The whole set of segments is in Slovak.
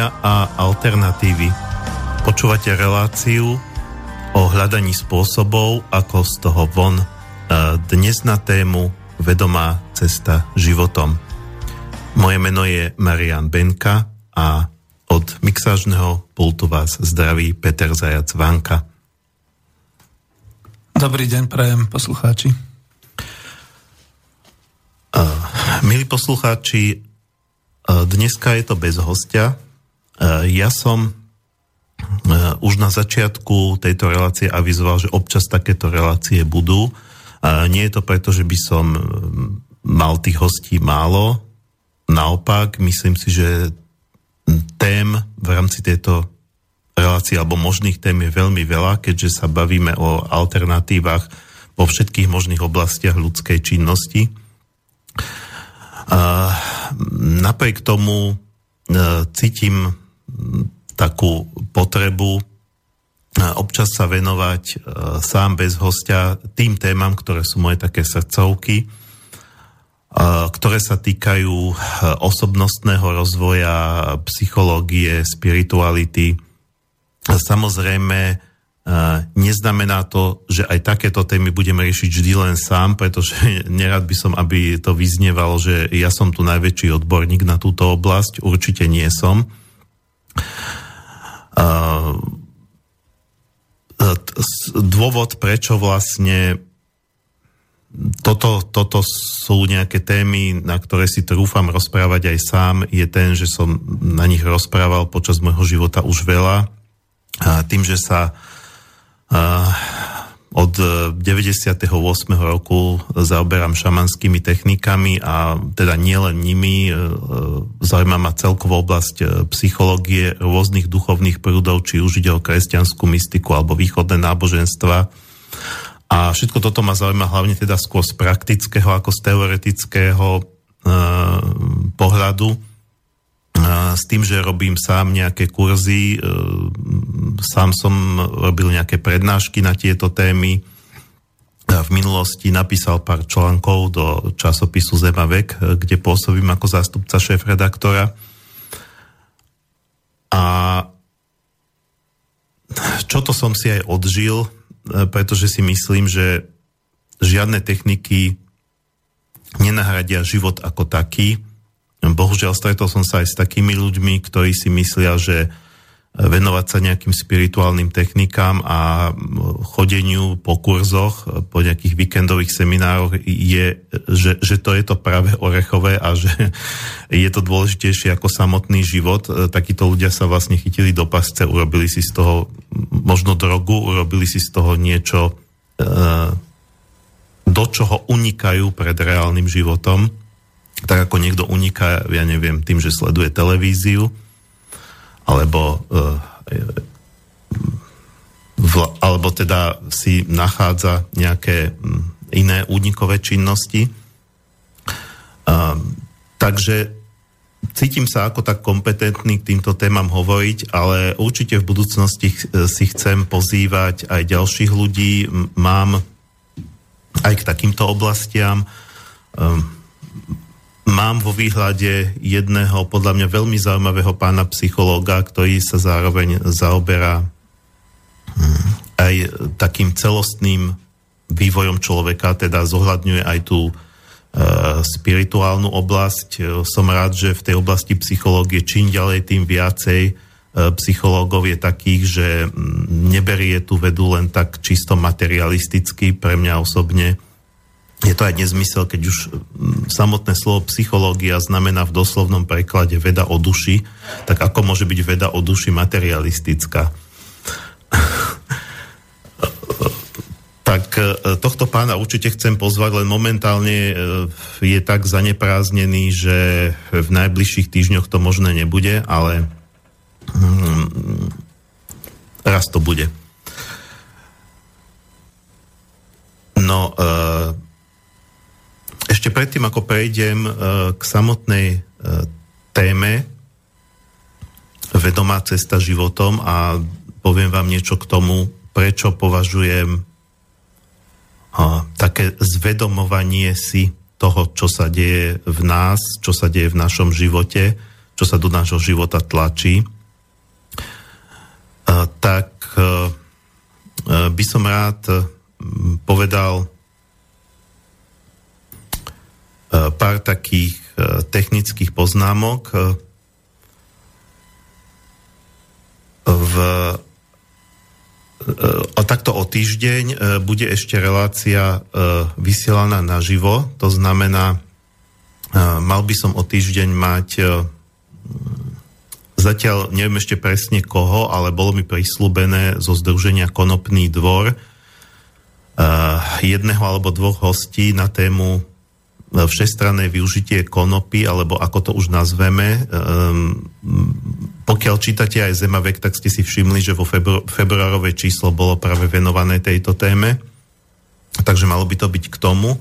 riešenia a alternatívy. Počúvate reláciu o hľadaní spôsobov, ako z toho von. E, dnes na tému Vedomá cesta životom. Moje meno je Marian Benka a od mixážneho pultu vás zdraví Peter Zajac Vanka. Dobrý deň, prajem poslucháči. Uh, milí poslucháči, uh, dneska je to bez hostia. Uh, ja som uh, už na začiatku tejto relácie avizoval, že občas takéto relácie budú. Uh, nie je to preto, že by som mal tých hostí málo. Naopak, myslím si, že tém v rámci tejto relácie alebo možných tém je veľmi veľa, keďže sa bavíme o alternatívach vo všetkých možných oblastiach ľudskej činnosti. Napriek tomu cítim takú potrebu e, občas sa venovať e, sám bez hostia tým témam, ktoré sú moje také srdcovky, ktoré sa týkajú osobnostného rozvoja, psychológie, spirituality. Samozrejme, Neznamená to, že aj takéto témy budeme riešiť vždy len sám, pretože nerad by som, aby to vyznievalo, že ja som tu najväčší odborník na túto oblasť. Určite nie som. Dôvod, prečo vlastne toto, toto sú nejaké témy, na ktoré si trúfam rozprávať aj sám, je ten, že som na nich rozprával počas môjho života už veľa. A tým, že sa od 98. E, roku zaoberám šamanskými technikami a teda nielen nimi, e, e, zaujíma ma celkovú oblasť psychológie rôznych duchovných prúdov, či už ide o kresťanskú mystiku alebo východné náboženstva. A všetko toto ma zaujíma hlavne teda skôr z praktického ako z teoretického pohľadu s tým, že robím sám nejaké kurzy, e, sám som robil nejaké prednášky na tieto témy. V minulosti napísal pár článkov do časopisu Zemavek, e, kde pôsobím ako zástupca šéf-redaktora. A čo to som si aj odžil, e, pretože si myslím, že žiadne techniky nenahradia život ako taký, Bohužiaľ stretol som sa aj s takými ľuďmi, ktorí si myslia, že venovať sa nejakým spirituálnym technikám a chodeniu po kurzoch, po nejakých víkendových seminároch je, že, že to je to práve orechové a že je to dôležitejšie ako samotný život. Takíto ľudia sa vlastne chytili do pasce, urobili si z toho možno drogu, urobili si z toho niečo, e, do čoho unikajú pred reálnym životom tak ako niekto uniká, ja neviem, tým, že sleduje televíziu, alebo, uh, v, alebo teda si nachádza nejaké um, iné únikové činnosti. Uh, takže cítim sa ako tak kompetentný k týmto témam hovoriť, ale určite v budúcnosti si chcem pozývať aj ďalších ľudí. Mám aj k takýmto oblastiam. Um, Mám vo výhľade jedného podľa mňa veľmi zaujímavého pána psychológa, ktorý sa zároveň zaoberá hm, aj takým celostným vývojom človeka, teda zohľadňuje aj tú e, spirituálnu oblasť. Som rád, že v tej oblasti psychológie čím ďalej, tým viacej e, psychológov je takých, že hm, neberie tú vedu len tak čisto materialisticky pre mňa osobne, je to aj nezmysel, keď už samotné slovo psychológia znamená v doslovnom preklade veda o duši, tak ako môže byť veda o duši materialistická? tak e, tohto pána určite chcem pozvať, len momentálne e, je tak zanepráznený, že v najbližších týždňoch to možné nebude, ale mm, raz to bude. No, uh, ešte predtým, ako prejdem e, k samotnej e, téme vedomá cesta životom a poviem vám niečo k tomu, prečo považujem také zvedomovanie si toho, čo sa deje v nás, čo sa deje v našom živote, čo sa do nášho života tlačí, tak by som rád povedal pár takých technických poznámok. V o takto o týždeň bude ešte relácia vysielaná naživo, to znamená, mal by som o týždeň mať zatiaľ neviem ešte presne koho, ale bolo mi prislúbené zo Združenia Konopný dvor jedného alebo dvoch hostí na tému všestranné využitie konopy, alebo ako to už nazveme. Um, pokiaľ čítate aj Zemavek, tak ste si všimli, že vo febru- februárové číslo bolo práve venované tejto téme. Takže malo by to byť k tomu.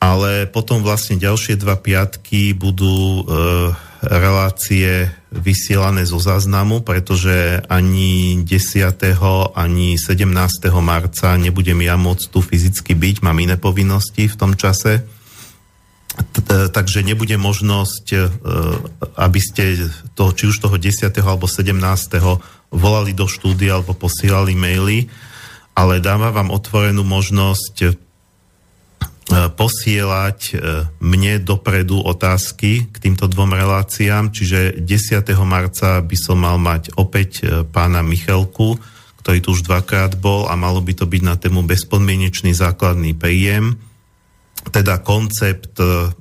Ale potom vlastne ďalšie dva piatky budú e, relácie vysielané zo záznamu, pretože ani 10. ani 17. marca nebudem ja môcť tu fyzicky byť, mám iné povinnosti v tom čase E, takže nebude možnosť, e, aby ste to, či už toho 10. alebo 17. volali do štúdia alebo posielali maily, ale dáva vám otvorenú možnosť e, posielať mne dopredu otázky k týmto dvom reláciám, čiže 10. marca by som mal mať opäť pána Michelku, ktorý tu už dvakrát bol a malo by to byť na tému bezpodmienečný základný príjem teda koncept e,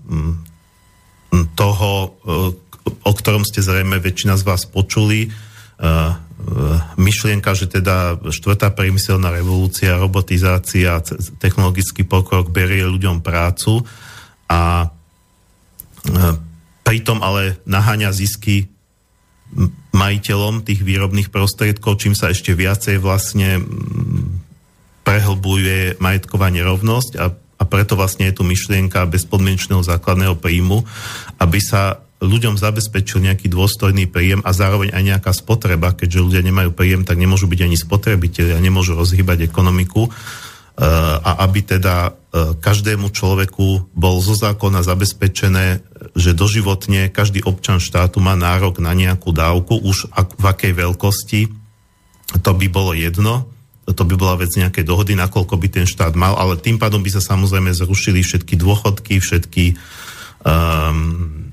toho, e, o ktorom ste zrejme väčšina z vás počuli, e, myšlienka, že teda štvrtá priemyselná revolúcia, robotizácia, technologický pokrok berie ľuďom prácu a pritom ale naháňa zisky majiteľom tých výrobných prostriedkov, čím sa ešte viacej vlastne prehlbuje majetková nerovnosť a a preto vlastne je tu myšlienka bezpodmienečného základného príjmu, aby sa ľuďom zabezpečil nejaký dôstojný príjem a zároveň aj nejaká spotreba, keďže ľudia nemajú príjem, tak nemôžu byť ani spotrebitelia, nemôžu rozhýbať ekonomiku. E, a aby teda e, každému človeku bol zo zákona zabezpečené, že doživotne každý občan štátu má nárok na nejakú dávku, už v akej veľkosti, to by bolo jedno to by bola vec nejakej dohody, nakoľko by ten štát mal, ale tým pádom by sa samozrejme zrušili všetky dôchodky, všetky um,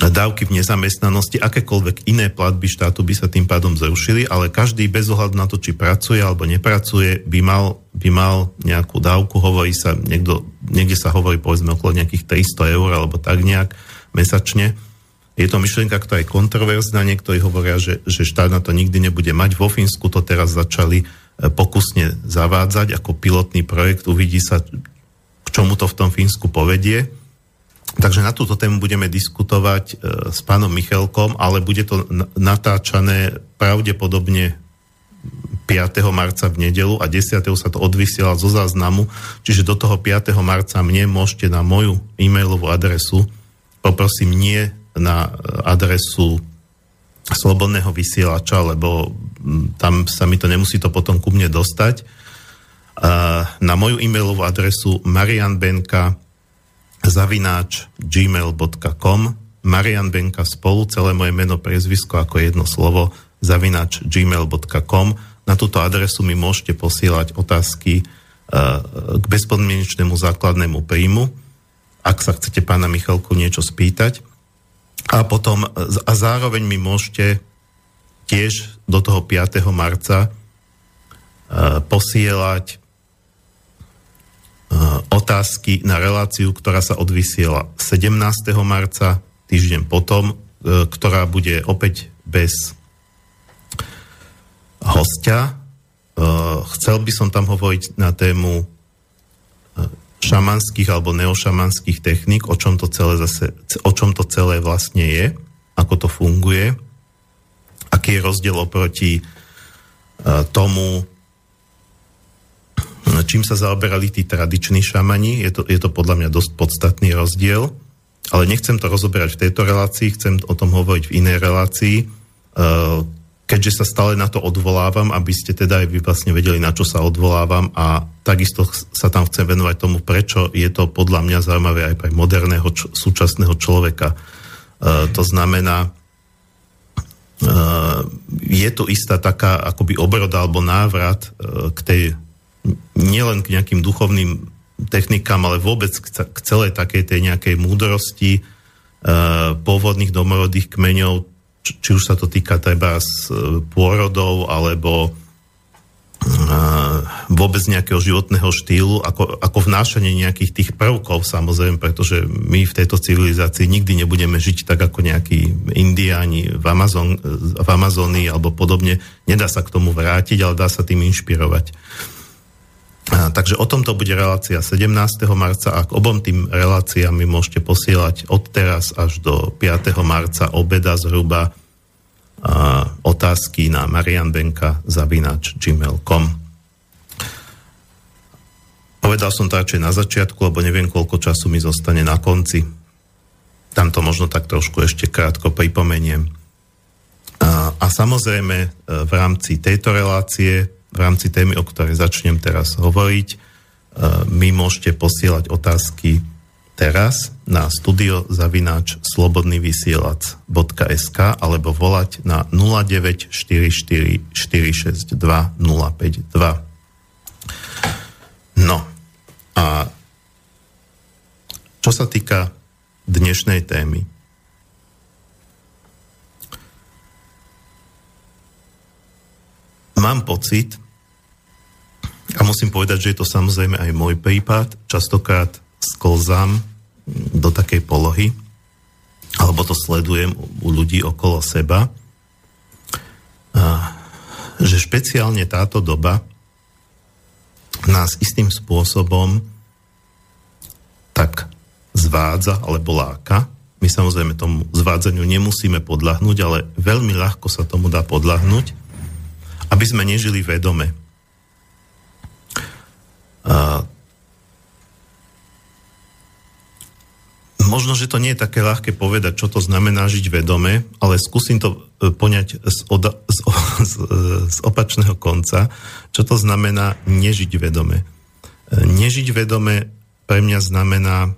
dávky v nezamestnanosti, akékoľvek iné platby štátu by sa tým pádom zrušili, ale každý bez ohľadu na to, či pracuje alebo nepracuje, by mal, by mal nejakú dávku, hovorí sa, niekto, niekde sa hovorí povedzme okolo nejakých 300 eur alebo tak nejak mesačne je to myšlienka, ktorá je kontroverzná. Niektorí hovoria, že, že štát na to nikdy nebude mať. Vo Fínsku to teraz začali e, pokusne zavádzať ako pilotný projekt. Uvidí sa, k čomu to v tom Fínsku povedie. Takže na túto tému budeme diskutovať e, s pánom Michelkom, ale bude to natáčané pravdepodobne 5. marca v nedelu a 10. sa to odvysiela zo záznamu, čiže do toho 5. marca mne môžete na moju e-mailovú adresu poprosím nie na adresu slobodného vysielača, lebo tam sa mi to nemusí to potom ku mne dostať. Na moju e-mailovú adresu marianbenka zavináč gmail.com Marian Benka spolu, celé moje meno, priezvisko ako jedno slovo, zavináč gmail.com. Na túto adresu mi môžete posielať otázky k bezpodmienečnému základnému príjmu. Ak sa chcete pána Michalku niečo spýtať, a potom, a zároveň mi môžete tiež do toho 5. marca uh, posielať uh, otázky na reláciu, ktorá sa odvysiela 17. marca, týždeň potom, uh, ktorá bude opäť bez hostia. Chcel by som tam hovoriť na tému šamanských alebo neošamanských techník, o čom to celé, zase, o čom to celé vlastne je, ako to funguje, aký je rozdiel oproti uh, tomu, čím sa zaoberali tí tradiční šamani. Je to, je to podľa mňa dosť podstatný rozdiel, ale nechcem to rozoberať v tejto relácii, chcem o tom hovoriť v inej relácii. Uh, keďže sa stále na to odvolávam, aby ste teda aj vy vlastne vedeli, na čo sa odvolávam a takisto sa tam chcem venovať tomu, prečo je to podľa mňa zaujímavé aj pre moderného č- súčasného človeka. to znamená, je tu istá taká akoby obroda alebo návrat k tej nielen k nejakým duchovným technikám, ale vôbec k celej takej tej nejakej múdrosti pôvodných domorodých kmeňov, či už sa to týka treba z pôrodov alebo vôbec nejakého životného štýlu, ako, ako vnášanie nejakých tých prvkov samozrejme, pretože my v tejto civilizácii nikdy nebudeme žiť tak ako nejakí indiáni v, Amazon, v Amazónii alebo podobne. Nedá sa k tomu vrátiť, ale dá sa tým inšpirovať. A, takže o tomto bude relácia 17. marca a k obom tým reláciám mi môžete posielať od teraz až do 5. marca obeda zhruba otázky na marianbenka zavinač gmail.com Povedal som to radšej na začiatku, lebo neviem, koľko času mi zostane na konci. Tam to možno tak trošku ešte krátko pripomeniem. A, a samozrejme e, v rámci tejto relácie, v rámci témy, o ktorej začnem teraz hovoriť, e, my môžete posielať otázky teraz na studiozavináč slobodnyvysielac.sk alebo volať na 0944 462 052. No a čo sa týka dnešnej témy, mám pocit, a musím povedať, že je to samozrejme aj môj prípad, častokrát sklzám do takej polohy, alebo to sledujem u ľudí okolo seba, že špeciálne táto doba nás istým spôsobom tak zvádza alebo láka. My samozrejme tomu zvádzaniu nemusíme podľahnúť, ale veľmi ľahko sa tomu dá podľahnúť, aby sme nežili vedome. Možno, že to nie je také ľahké povedať, čo to znamená žiť vedome, ale skúsim to e, poňať z, oda, z, z, z opačného konca, čo to znamená nežiť vedome. E, nežiť vedome pre mňa znamená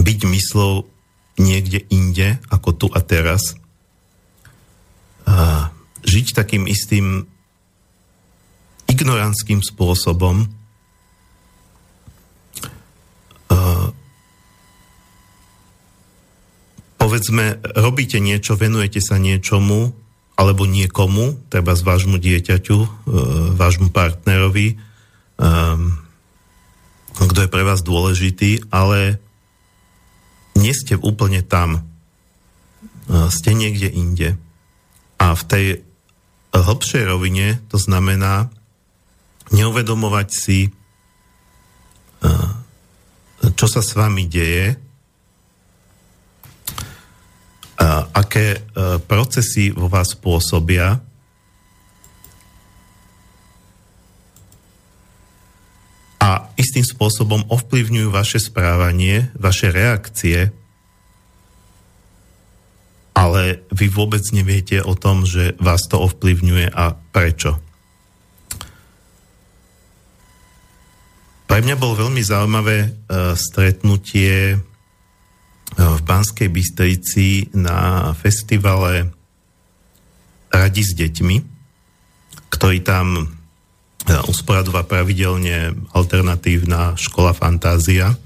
byť myslou niekde inde, ako tu a teraz. Žiť takým istým ignorantským spôsobom, povedzme, robíte niečo, venujete sa niečomu, alebo niekomu, treba z vášmu dieťaťu, e, vášmu partnerovi, um, kto je pre vás dôležitý, ale nie ste úplne tam. Uh, ste niekde inde. A v tej hĺbšej rovine to znamená neuvedomovať si, uh, čo sa s vami deje, aké e, procesy vo vás pôsobia, a istým spôsobom ovplyvňujú vaše správanie, vaše reakcie, ale vy vôbec neviete o tom, že vás to ovplyvňuje a prečo. Pre mňa bolo veľmi zaujímavé uh, stretnutie v Banskej Bystrici na festivale Radi s deťmi, ktorý tam e, usporadová pravidelne alternatívna škola Fantázia.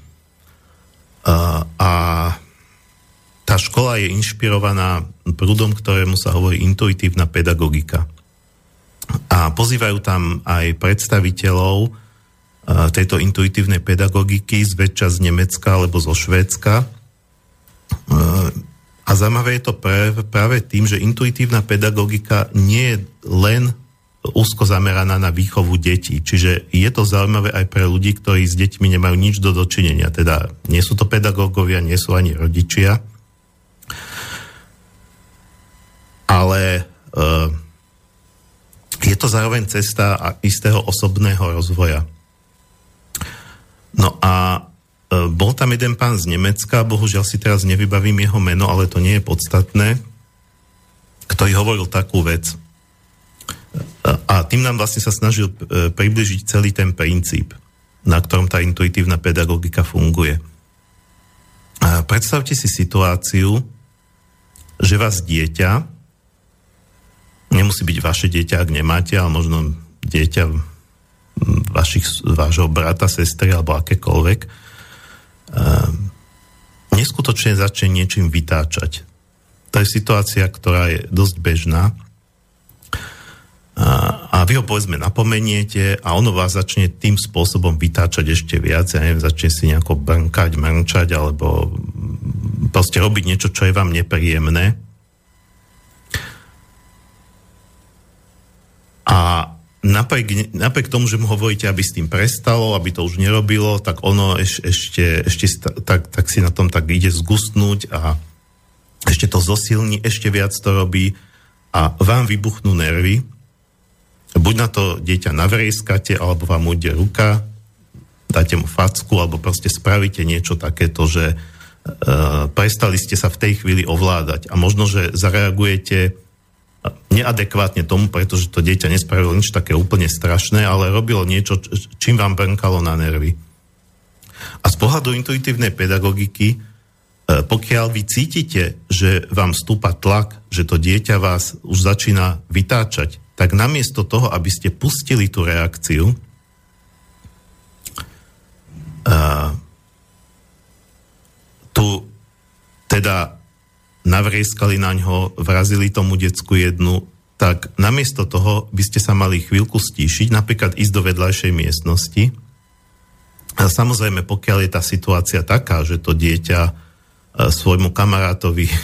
A, a tá škola je inšpirovaná prúdom, ktorému sa hovorí intuitívna pedagogika. A pozývajú tam aj predstaviteľov e, tejto intuitívnej pedagogiky, zväčša z Nemecka alebo zo Švédska, a zaujímavé je to práve, tým, že intuitívna pedagogika nie je len úzko zameraná na výchovu detí. Čiže je to zaujímavé aj pre ľudí, ktorí s deťmi nemajú nič do dočinenia. Teda nie sú to pedagógovia, nie sú ani rodičia. Ale uh, je to zároveň cesta istého osobného rozvoja. No a bol tam jeden pán z Nemecka, bohužiaľ si teraz nevybavím jeho meno, ale to nie je podstatné, ktorý hovoril takú vec. E, a tým nám vlastne sa snažil e, približiť celý ten princíp, na ktorom tá intuitívna pedagogika funguje. Predstavte si situáciu, že vás dieťa, nemusí byť vaše dieťa, ak nemáte, ale možno dieťa vašich, vášho brata, sestry alebo akékoľvek, neskutočne začne niečím vytáčať. To je situácia, ktorá je dosť bežná. A, vy ho povedzme napomeniete a ono vás začne tým spôsobom vytáčať ešte viac, ja neviem, začne si nejako brnkať, mrnčať alebo proste robiť niečo, čo je vám nepríjemné. A napriek, napriek tomu, že mu hovoríte, aby s tým prestalo, aby to už nerobilo, tak ono eš, ešte, ešte tak, tak si na tom tak ide zgustnúť a ešte to zosilní, ešte viac to robí a vám vybuchnú nervy. Buď na to dieťa navrieskate, alebo vám ujde ruka, dáte mu facku, alebo proste spravíte niečo takéto, že uh, prestali ste sa v tej chvíli ovládať. A možno, že zareagujete neadekvátne tomu, pretože to dieťa nespravilo nič také úplne strašné, ale robilo niečo, čím vám brnkalo na nervy. A z pohľadu intuitívnej pedagogiky, pokiaľ vy cítite, že vám stúpa tlak, že to dieťa vás už začína vytáčať, tak namiesto toho, aby ste pustili tú reakciu, uh, tu teda navrieskali na ňo, vrazili tomu decku jednu, tak namiesto toho by ste sa mali chvíľku stíšiť, napríklad ísť do vedľajšej miestnosti. A samozrejme, pokiaľ je tá situácia taká, že to dieťa E, svojmu kamarátovi e,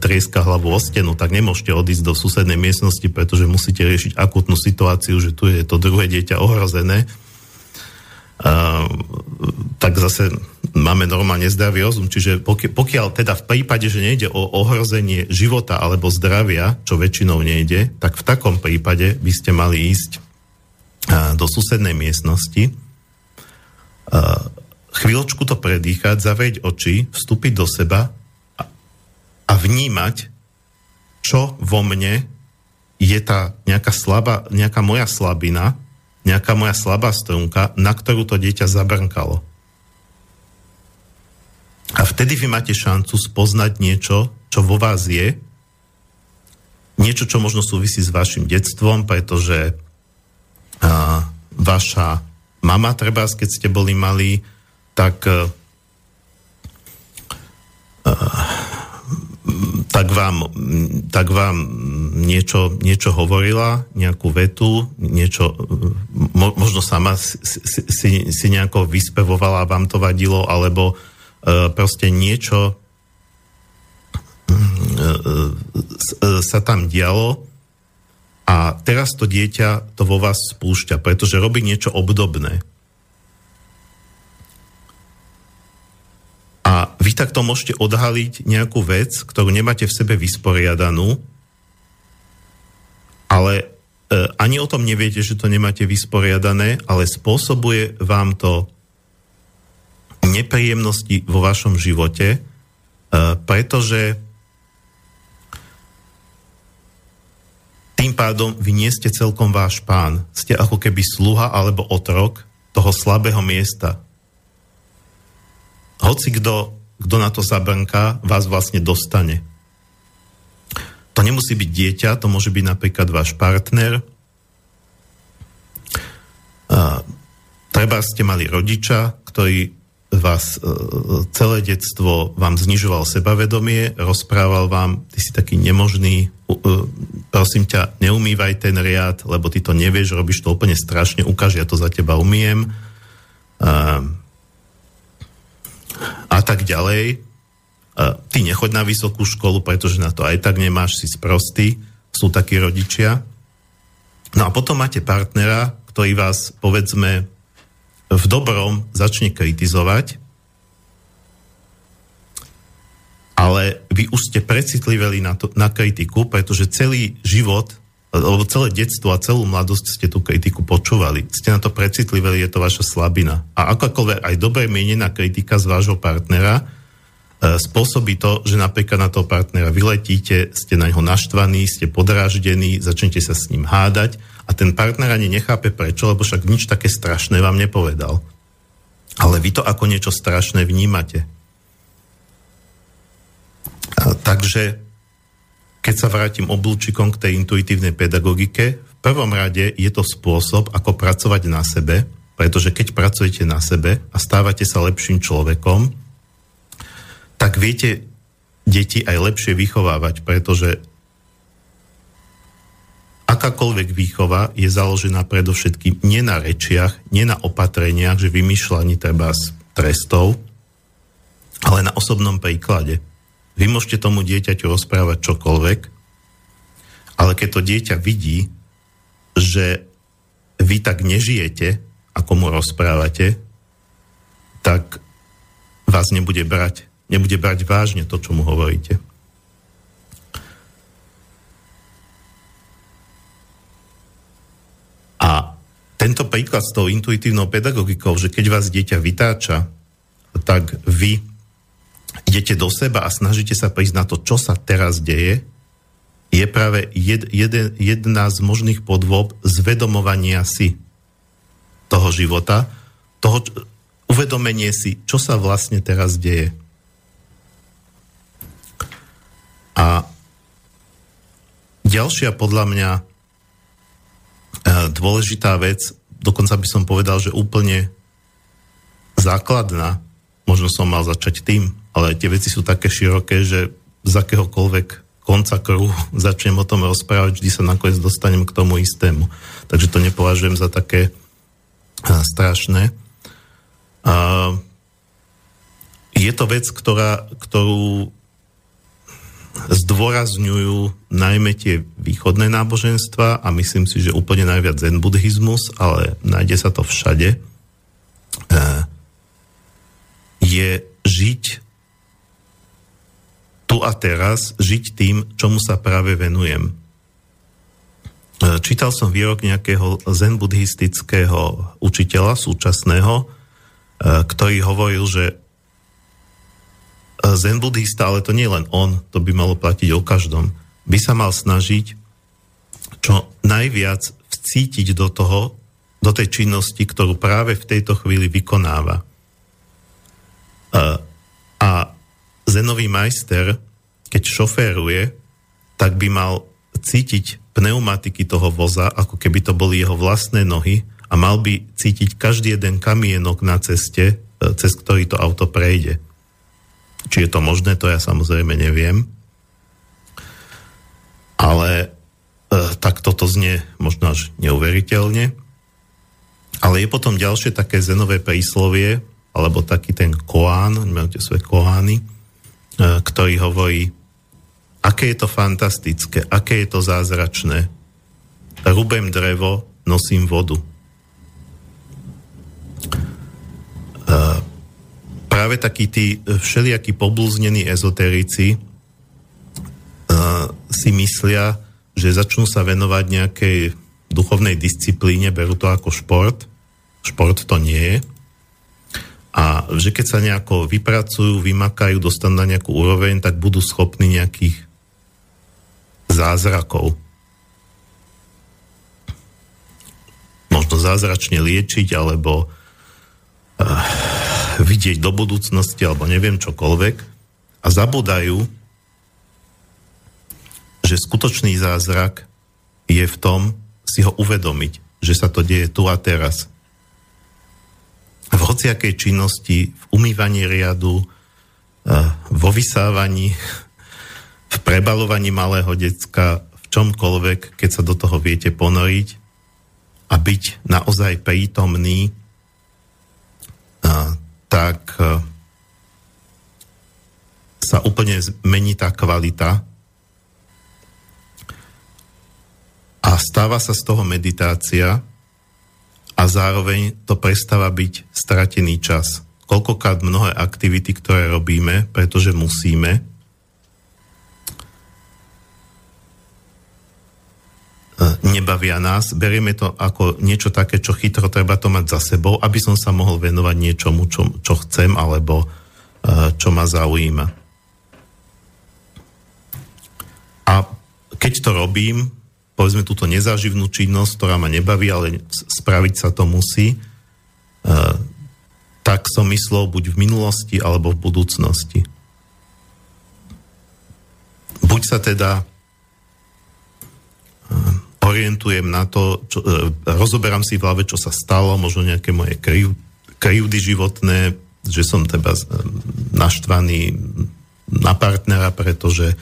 trieska hlavu o stenu, tak nemôžete odísť do susednej miestnosti, pretože musíte riešiť akútnu situáciu, že tu je to druhé dieťa ohrozené. Tak zase máme normálne zdravý rozum. Čiže pokiaľ, teda v prípade, že nejde o ohrozenie života alebo zdravia, čo väčšinou nejde, tak v takom prípade by ste mali ísť do susednej miestnosti. Chvíľočku to predýchať, zavrieť oči, vstúpiť do seba a vnímať, čo vo mne je tá nejaká, slabá, nejaká moja slabina, nejaká moja slabá strunka, na ktorú to dieťa zabrnkalo. A vtedy vy máte šancu spoznať niečo, čo vo vás je, niečo, čo možno súvisí s vašim detstvom, pretože a, vaša mama, treba, keď ste boli malí, tak eh, tak vám, tak vám niečo, niečo hovorila, nejakú vetu, niečo, mo, možno sama si, si, si nejako vyspevovala vám to vadilo, alebo uh, proste niečo uh, sa tam dialo a teraz to dieťa to vo vás spúšťa, pretože robí niečo obdobné. A vy takto môžete odhaliť nejakú vec, ktorú nemáte v sebe vysporiadanú, ale e, ani o tom neviete, že to nemáte vysporiadané, ale spôsobuje vám to nepríjemnosti vo vašom živote, e, pretože tým pádom vy nie ste celkom váš pán. Ste ako keby sluha alebo otrok toho slabého miesta, hoci kto, kto na to zabrnká, vás vlastne dostane. To nemusí byť dieťa, to môže byť napríklad váš partner. A, treba ste mali rodiča, ktorý vás e, celé detstvo vám znižoval sebavedomie, rozprával vám, ty si taký nemožný, e, prosím ťa, neumývaj ten riad, lebo ty to nevieš, robíš to úplne strašne, ukáž, ja to za teba umiem a tak ďalej. Ty nechoď na vysokú školu, pretože na to aj tak nemáš, si sprostý. Sú takí rodičia. No a potom máte partnera, ktorý vás, povedzme, v dobrom začne kritizovať, ale vy už ste precitliveli na, to, na kritiku, pretože celý život lebo celé detstvo a celú mladosť ste tú kritiku počúvali. Ste na to precitliveli, je to vaša slabina. A akákoľvek aj dobre mienená kritika z vášho partnera e, spôsobí to, že napríklad na toho partnera vyletíte, ste na ňo naštvaní, ste podráždení, začnete sa s ním hádať a ten partner ani nechápe prečo, lebo však nič také strašné vám nepovedal. Ale vy to ako niečo strašné vnímate. A, takže keď sa vrátim oblúčikom k tej intuitívnej pedagogike, v prvom rade je to spôsob, ako pracovať na sebe, pretože keď pracujete na sebe a stávate sa lepším človekom, tak viete deti aj lepšie vychovávať, pretože akákoľvek výchova je založená predovšetkým nie na rečiach, nie na opatreniach, že vymýšľaní treba z trestov, ale na osobnom príklade. Vy môžete tomu dieťaťu rozprávať čokoľvek, ale keď to dieťa vidí, že vy tak nežijete, ako mu rozprávate, tak vás nebude brať. Nebude brať vážne to, čo mu hovoríte. A tento príklad s tou intuitívnou pedagogikou, že keď vás dieťa vytáča, tak vy idete do seba a snažíte sa prísť na to, čo sa teraz deje, je práve jed, jeden, jedna z možných podôb zvedomovania si toho života, toho uvedomenie si, čo sa vlastne teraz deje. A ďalšia podľa mňa e, dôležitá vec, dokonca by som povedal, že úplne základná, možno som mal začať tým, ale tie veci sú také široké, že z akéhokoľvek konca kruhu začnem o tom rozprávať, vždy sa nakoniec dostanem k tomu istému. Takže to nepovažujem za také a, strašné. A, je to vec, ktorá, ktorú zdôrazňujú najmä tie východné náboženstva a myslím si, že úplne najviac zen buddhizmus, ale nájde sa to všade, je žiť tu a teraz žiť tým, čomu sa práve venujem. E, čítal som výrok nejakého zen buddhistického učiteľa súčasného, e, ktorý hovoril, že zen buddhista, ale to nie len on, to by malo platiť o každom, by sa mal snažiť čo najviac vcítiť do toho, do tej činnosti, ktorú práve v tejto chvíli vykonáva. A zenový majster, keď šoféruje, tak by mal cítiť pneumatiky toho voza, ako keby to boli jeho vlastné nohy a mal by cítiť každý jeden kamienok na ceste, e, cez ktorý to auto prejde. Či je to možné, to ja samozrejme neviem. Ale e, tak toto znie možno až neuveriteľne. Ale je potom ďalšie také zenové príslovie, alebo taký ten koán, máte svoje koány, e, ktorý hovorí, aké je to fantastické, aké je to zázračné. Rubem drevo, nosím vodu. E, práve takí tí všelijakí poblúznení ezoterici e, si myslia, že začnú sa venovať nejakej duchovnej disciplíne, berú to ako šport. Šport to nie je a že keď sa nejako vypracujú, vymakajú, dostanú na nejakú úroveň, tak budú schopní nejakých zázrakov. Možno zázračne liečiť, alebo uh, vidieť do budúcnosti, alebo neviem čokoľvek. A zabudajú, že skutočný zázrak je v tom si ho uvedomiť, že sa to deje tu a teraz v hociakej činnosti, v umývaní riadu, eh, vo vysávaní, v prebalovaní malého decka, v čomkoľvek, keď sa do toho viete ponoriť a byť naozaj prítomný, eh, tak eh, sa úplne zmení tá kvalita a stáva sa z toho meditácia, a zároveň to prestáva byť stratený čas. Koľkokrát mnohé aktivity, ktoré robíme, pretože musíme, nebavia nás, berieme to ako niečo také, čo chytro treba to mať za sebou, aby som sa mohol venovať niečomu, čo, čo chcem, alebo e, čo ma zaujíma. A keď to robím, povedzme túto nezáživnú činnosť, ktorá ma nebaví, ale spraviť sa to musí, e, tak som myslel buď v minulosti alebo v budúcnosti. Buď sa teda orientujem na to, čo, e, rozoberám si v hlave, čo sa stalo, možno nejaké moje kriv, krivdy životné, že som teda naštvaný na partnera, pretože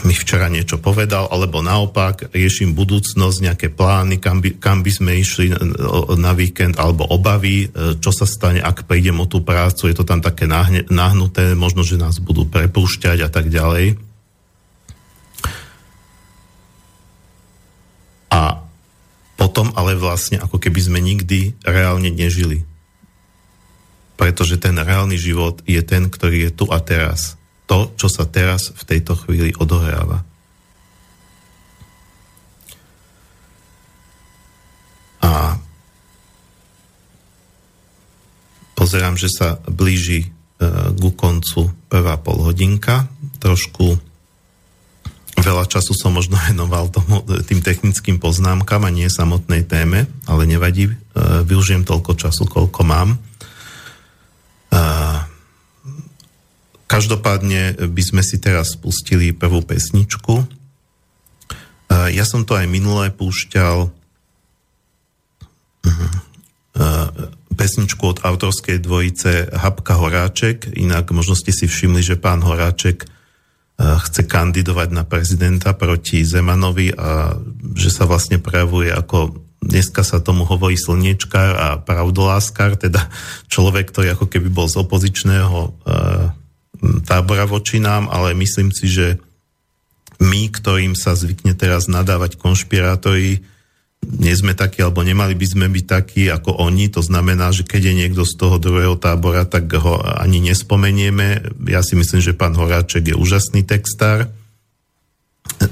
mi včera niečo povedal, alebo naopak riešim budúcnosť, nejaké plány, kam by, kam by sme išli na víkend, alebo obavy, čo sa stane, ak prídem o tú prácu, je to tam také nahnuté, možno, že nás budú prepúšťať a tak ďalej. A potom ale vlastne ako keby sme nikdy reálne nežili. Pretože ten reálny život je ten, ktorý je tu a teraz to, čo sa teraz v tejto chvíli odohráva. A pozerám, že sa blíži e, ku koncu prvá polhodinka. Trošku veľa času som možno venoval tomu, tým technickým poznámkam a nie samotnej téme, ale nevadí, e, využijem toľko času, koľko mám. E, Každopádne by sme si teraz spustili prvú pesničku. Ja som to aj minulé púšťal mhm, pesničku od autorskej dvojice Habka Horáček. Inak možno ste si všimli, že pán Horáček chce kandidovať na prezidenta proti Zemanovi a že sa vlastne prejavuje ako dneska sa tomu hovorí slniečkár a pravdoláskar, teda človek, ktorý ako keby bol z opozičného tábora voči nám, ale myslím si, že my, ktorým sa zvykne teraz nadávať konšpirátori, nie sme takí, alebo nemali by sme byť takí ako oni, to znamená, že keď je niekto z toho druhého tábora, tak ho ani nespomenieme. Ja si myslím, že pán Horáček je úžasný textár.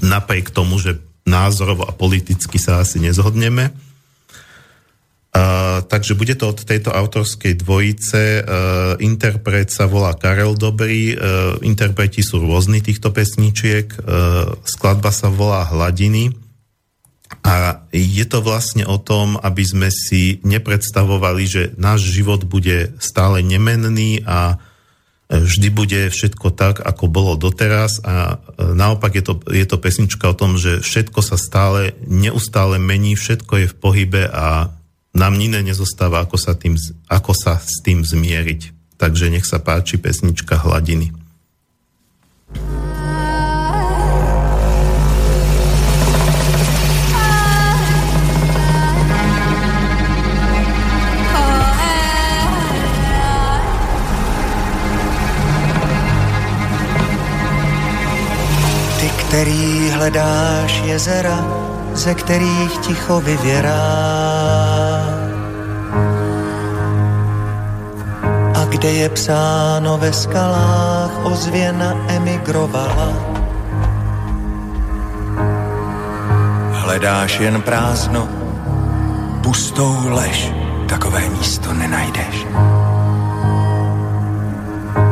Napriek tomu, že názorovo a politicky sa asi nezhodneme. Uh, takže bude to od tejto autorskej dvojice. Uh, interpret sa volá Karel Dobrý, uh, interpreti sú rôzni týchto pesničiek, uh, skladba sa volá Hladiny a je to vlastne o tom, aby sme si nepredstavovali, že náš život bude stále nemenný a vždy bude všetko tak, ako bolo doteraz a naopak je to, je to pesnička o tom, že všetko sa stále, neustále mení, všetko je v pohybe a nám iné nezostáva, ako sa, tým, ako sa s tým zmieriť. Takže nech sa páči pesnička Hladiny. Ty, který hledáš jezera, ze kterých ticho vyvěrá kde je psáno ve skalách, ozvěna emigrovala. Hledáš jen prázdno, pustou lež, takové místo nenajdeš.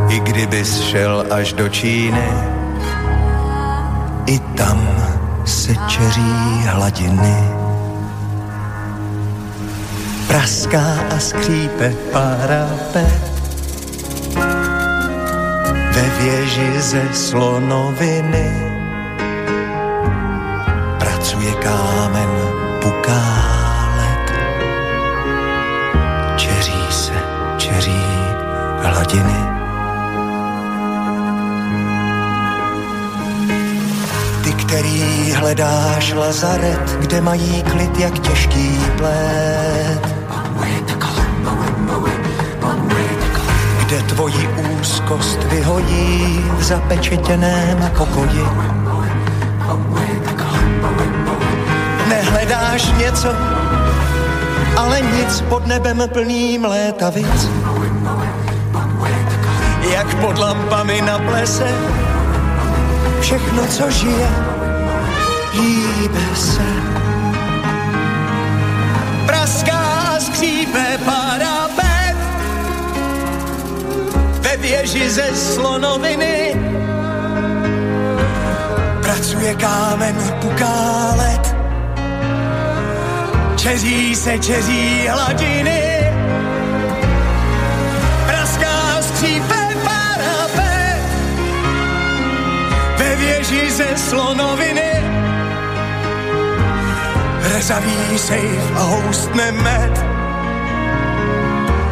I kdybys šel až do Číny, i tam se čeří hladiny. Praská a skřípe parapet, ve věži ze slonoviny pracuje kámen pukálek. Čeří se, čeří hladiny. Hledáš lazaret, kde mají klid jak těžký plét kde tvoji úzkost vyhojí v zapečetěném pokoji. Nehledáš něco, ale nic pod nebem plným létavic. Jak pod lampami na plese, všechno, co žije, hýbe se. Praská skřípe parapet věži ze slonoviny. Pracuje kámen pukálet, čeří se čeří hladiny. Ve věži ze slonoviny. Řezavý sejf a houstne med.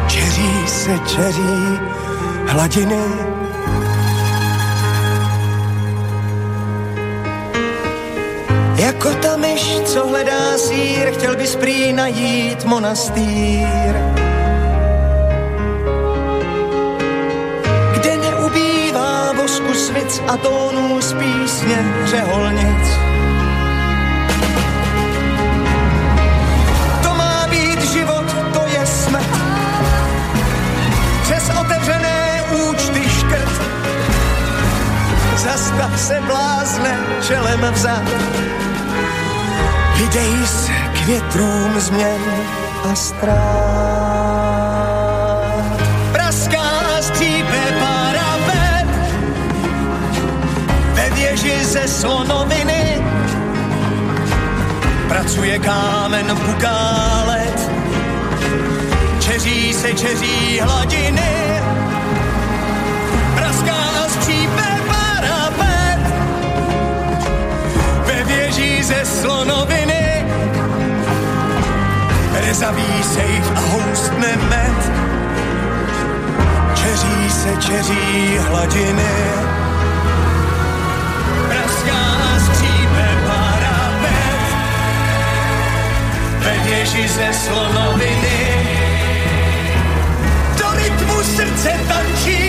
Čeří se čeří hladiny. Jako ta myš, co hledá sír, chtěl bys prý najít monastýr. Kde neubývá vosku svic a tónů z písně řeholnic. Zastav se blázne čelem vzad Vydej se k větrům změn a strát. Praská střípe parapet ve věži ze slonoviny. Pracuje kámen bukálet, čeří se čeří hladiny. Slonoviny. Rezavý sejf a houstne med. Čeří se čeří hladiny. Praská skřípe parapet ve věži ze slonoviny. Do rytmu srdce tančí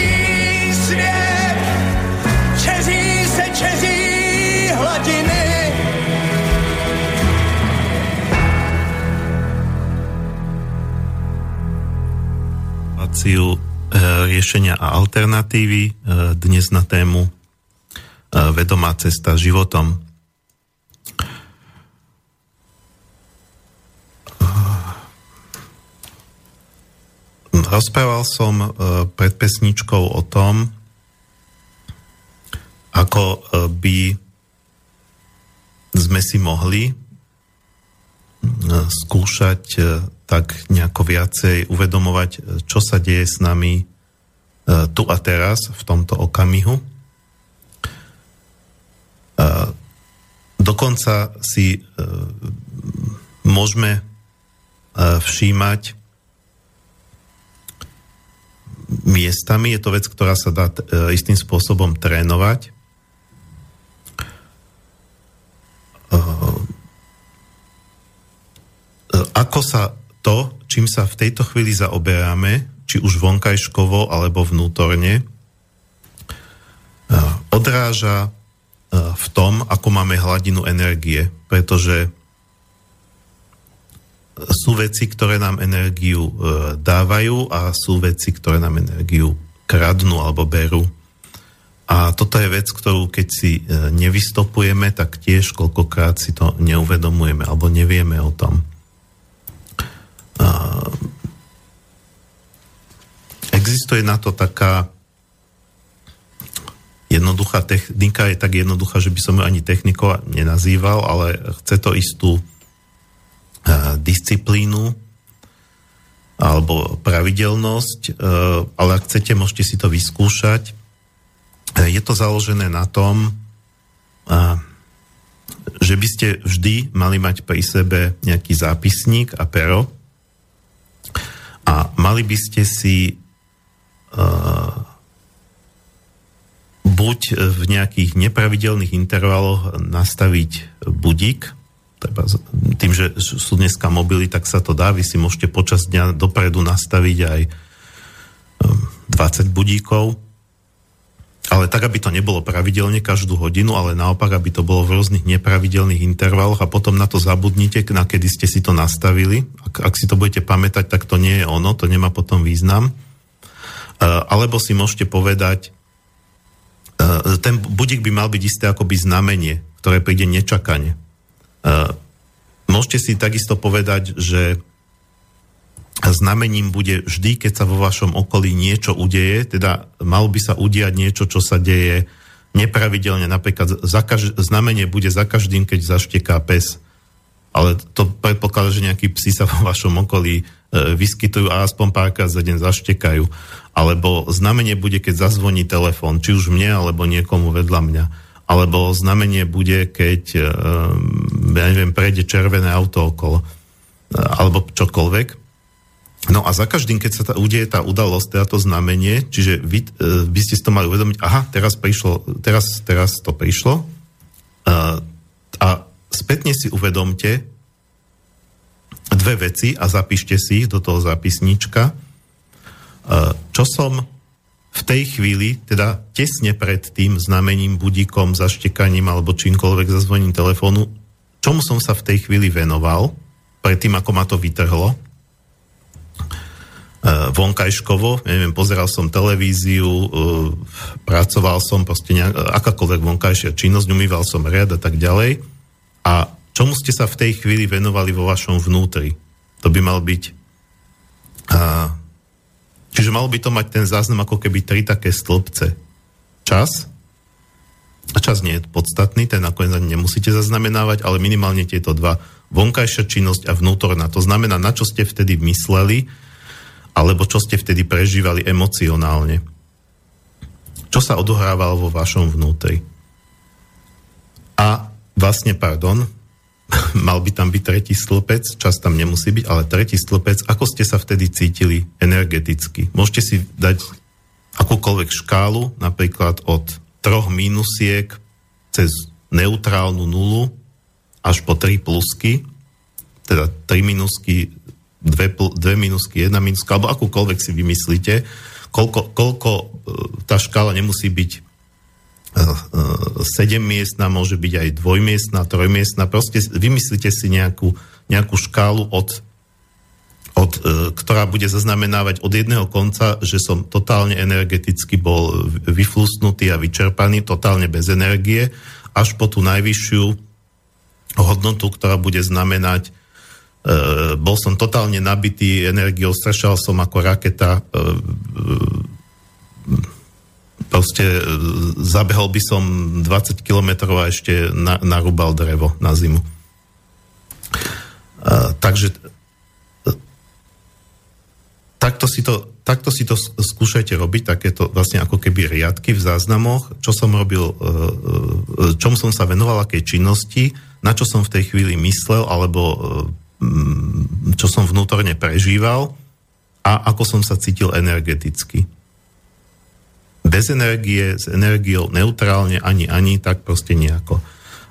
svět. Čeří se čeří hladiny. Reláciu e, riešenia a alternatívy e, dnes na tému e, vedomá cesta životom. Rozprával som pred pesničkou o tom, ako by sme si mohli skúšať tak nejako viacej uvedomovať, čo sa deje s nami e, tu a teraz, v tomto okamihu. E, dokonca si e, môžeme všímať miestami. Je to vec, ktorá sa dá istým spôsobom trénovať ako sa to, čím sa v tejto chvíli zaoberáme, či už vonkajškovo alebo vnútorne, odráža v tom, ako máme hladinu energie, pretože sú veci, ktoré nám energiu e, dávajú a sú veci, ktoré nám energiu kradnú alebo berú. A toto je vec, ktorú keď si e, nevystopujeme, tak tiež koľkokrát si to neuvedomujeme alebo nevieme o tom. Existuje na to taká jednoduchá technika, je tak jednoduchá, že by som ju ani technikou nenazýval, ale chce to istú disciplínu alebo pravidelnosť, ale ak chcete, môžete si to vyskúšať. Je to založené na tom, že by ste vždy mali mať pri sebe nejaký zápisník a pero, a mali by ste si uh, buď v nejakých nepravidelných intervaloch nastaviť budík, tým, že sú dneska mobily, tak sa to dá, vy si môžete počas dňa dopredu nastaviť aj 20 ehm, budíkov, ale tak, aby to nebolo pravidelne každú hodinu, ale naopak, aby to bolo v rôznych nepravidelných intervaloch a potom na to zabudnite, na kedy ste si to nastavili. Ak, ak si to budete pamätať, tak to nie je ono, to nemá potom význam. Uh, alebo si môžete povedať, uh, ten budík by mal byť isté akoby znamenie, ktoré príde nečakane. Uh, môžete si takisto povedať, že znamením bude vždy, keď sa vo vašom okolí niečo udeje, teda mal by sa udiať niečo, čo sa deje nepravidelne, napríklad za kaž- znamenie bude za každým, keď zašteká pes. Ale to predpokladá, že nejakí psi sa vo vašom okolí e, vyskytujú a aspoň párkrát za deň zaštekajú. Alebo znamenie bude, keď zazvoní telefón, či už mne, alebo niekomu vedľa mňa. alebo znamenie bude, keď ja neviem, prejde červené auto okolo, alebo čokoľvek. No a za každým, keď sa tá, udeje tá udalosť, teda to znamenie, čiže vy by ste si to mali uvedomiť, aha, teraz prišlo, teraz, teraz to prišlo, a spätne si uvedomte dve veci a zapíšte si ich do toho zapisnička, čo som v tej chvíli, teda tesne pred tým znamením, budíkom, zaštekaním alebo čímkoľvek zazvoním telefónu, čomu som sa v tej chvíli venoval, predtým ako ma to vytrhlo, e, vonkajškovo, neviem, pozeral som televíziu, e, pracoval som, proste nejak, akákoľvek vonkajšia činnosť, umýval som riad a tak ďalej. A čomu ste sa v tej chvíli venovali vo vašom vnútri? To by mal byť a, Čiže malo by to mať ten záznam ako keby tri také stĺpce. Čas, a čas nie je podstatný, ten nakoniec ani nemusíte zaznamenávať, ale minimálne tieto dva, vonkajšia činnosť a vnútorná. To znamená, na čo ste vtedy mysleli, alebo čo ste vtedy prežívali emocionálne. Čo sa odohrávalo vo vašom vnútri. A vlastne, pardon, mal by tam byť tretí stĺpec, čas tam nemusí byť, ale tretí stĺpec, ako ste sa vtedy cítili energeticky. Môžete si dať akúkoľvek škálu, napríklad od troch mínusiek cez neutrálnu nulu až po tri plusky, teda tri minusky, dve, dve minusky, jedna minuska, alebo akúkoľvek si vymyslíte, koľko, koľko e, tá škála nemusí byť 7 miestna, môže byť aj dvojmiestna, trojmiestna. Proste vymyslite si nejakú, nejakú škálu, od, od, e, ktorá bude zaznamenávať od jedného konca, že som totálne energeticky bol vyflusnutý a vyčerpaný, totálne bez energie, až po tú najvyššiu hodnotu, ktorá bude znamenať, e, bol som totálne nabitý energiou, strašal som ako raketa, e, proste e, zabehol by som 20 kilometrov a ešte na, narúbal drevo na zimu. Takže e, takto si, to, takto si to skúšajte robiť, takéto vlastne ako keby riadky v záznamoch, čo som robil, e, čom som sa venoval, akej činnosti, na čo som v tej chvíli myslel, alebo čo som vnútorne prežíval a ako som sa cítil energeticky bez energie, s energiou neutrálne, ani ani, tak proste nejako.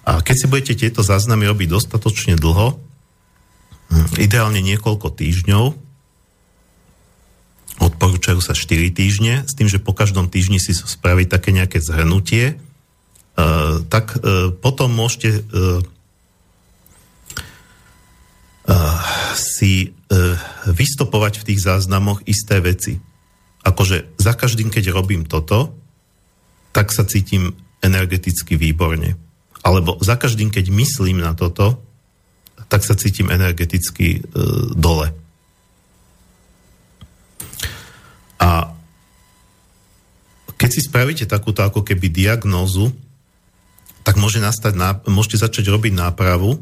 A keď si budete tieto záznamy robiť dostatočne dlho, hm, ideálne niekoľko týždňov, odporúčajú sa 4 týždne, s tým, že po každom týždni si spraviť také nejaké zhrnutie, uh, tak uh, potom môžete uh, si uh, vystopovať v tých záznamoch isté veci akože za každým, keď robím toto, tak sa cítim energeticky výborne. Alebo za každým, keď myslím na toto, tak sa cítim energeticky e, dole. A keď si spravíte takúto ako keby diagnózu, tak môže nastať, môžete začať robiť nápravu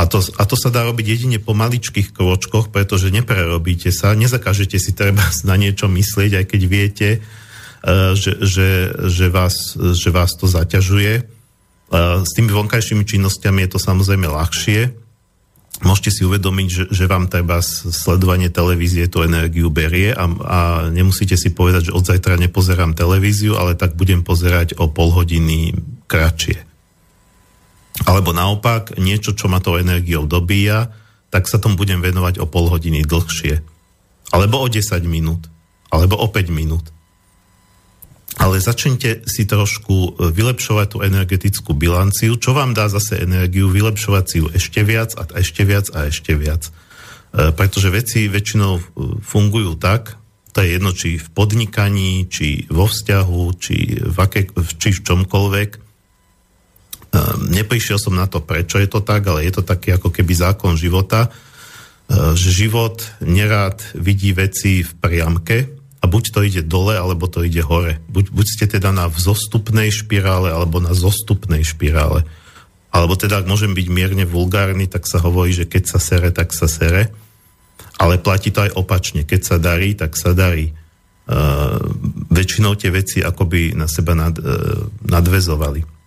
a to, a to sa dá robiť jedine po maličkých kročkoch, pretože neprerobíte sa, nezakážete si treba na niečo myslieť, aj keď viete, e, že, že, že, vás, že vás to zaťažuje. E, s tými vonkajšími činnosťami je to samozrejme ľahšie. Môžete si uvedomiť, že, že vám treba sledovanie televízie tú energiu berie a, a nemusíte si povedať, že od zajtra nepozerám televíziu, ale tak budem pozerať o pol hodiny kratšie. Alebo naopak, niečo, čo ma tou energiou dobíja, tak sa tomu budem venovať o pol hodiny dlhšie. Alebo o 10 minút. Alebo o 5 minút. Ale začnite si trošku e, vylepšovať tú energetickú bilanciu, čo vám dá zase energiu, vylepšovať si ju ešte viac a ešte viac a ešte viac. E, pretože veci väčšinou e, fungujú tak, to je jedno, či v podnikaní, či vo vzťahu, či v, aké, či v čomkoľvek, neprišiel som na to, prečo je to tak, ale je to taký ako keby zákon života, ehm, že život nerád vidí veci v priamke a buď to ide dole, alebo to ide hore. Buď, buď ste teda na vzostupnej špirále, alebo na zostupnej špirále. Alebo teda, ak môžem byť mierne vulgárny, tak sa hovorí, že keď sa sere, tak sa sere. Ale platí to aj opačne. Keď sa darí, tak sa darí. Uh, väčšinou tie veci akoby na seba nad, uh, nadvezovali.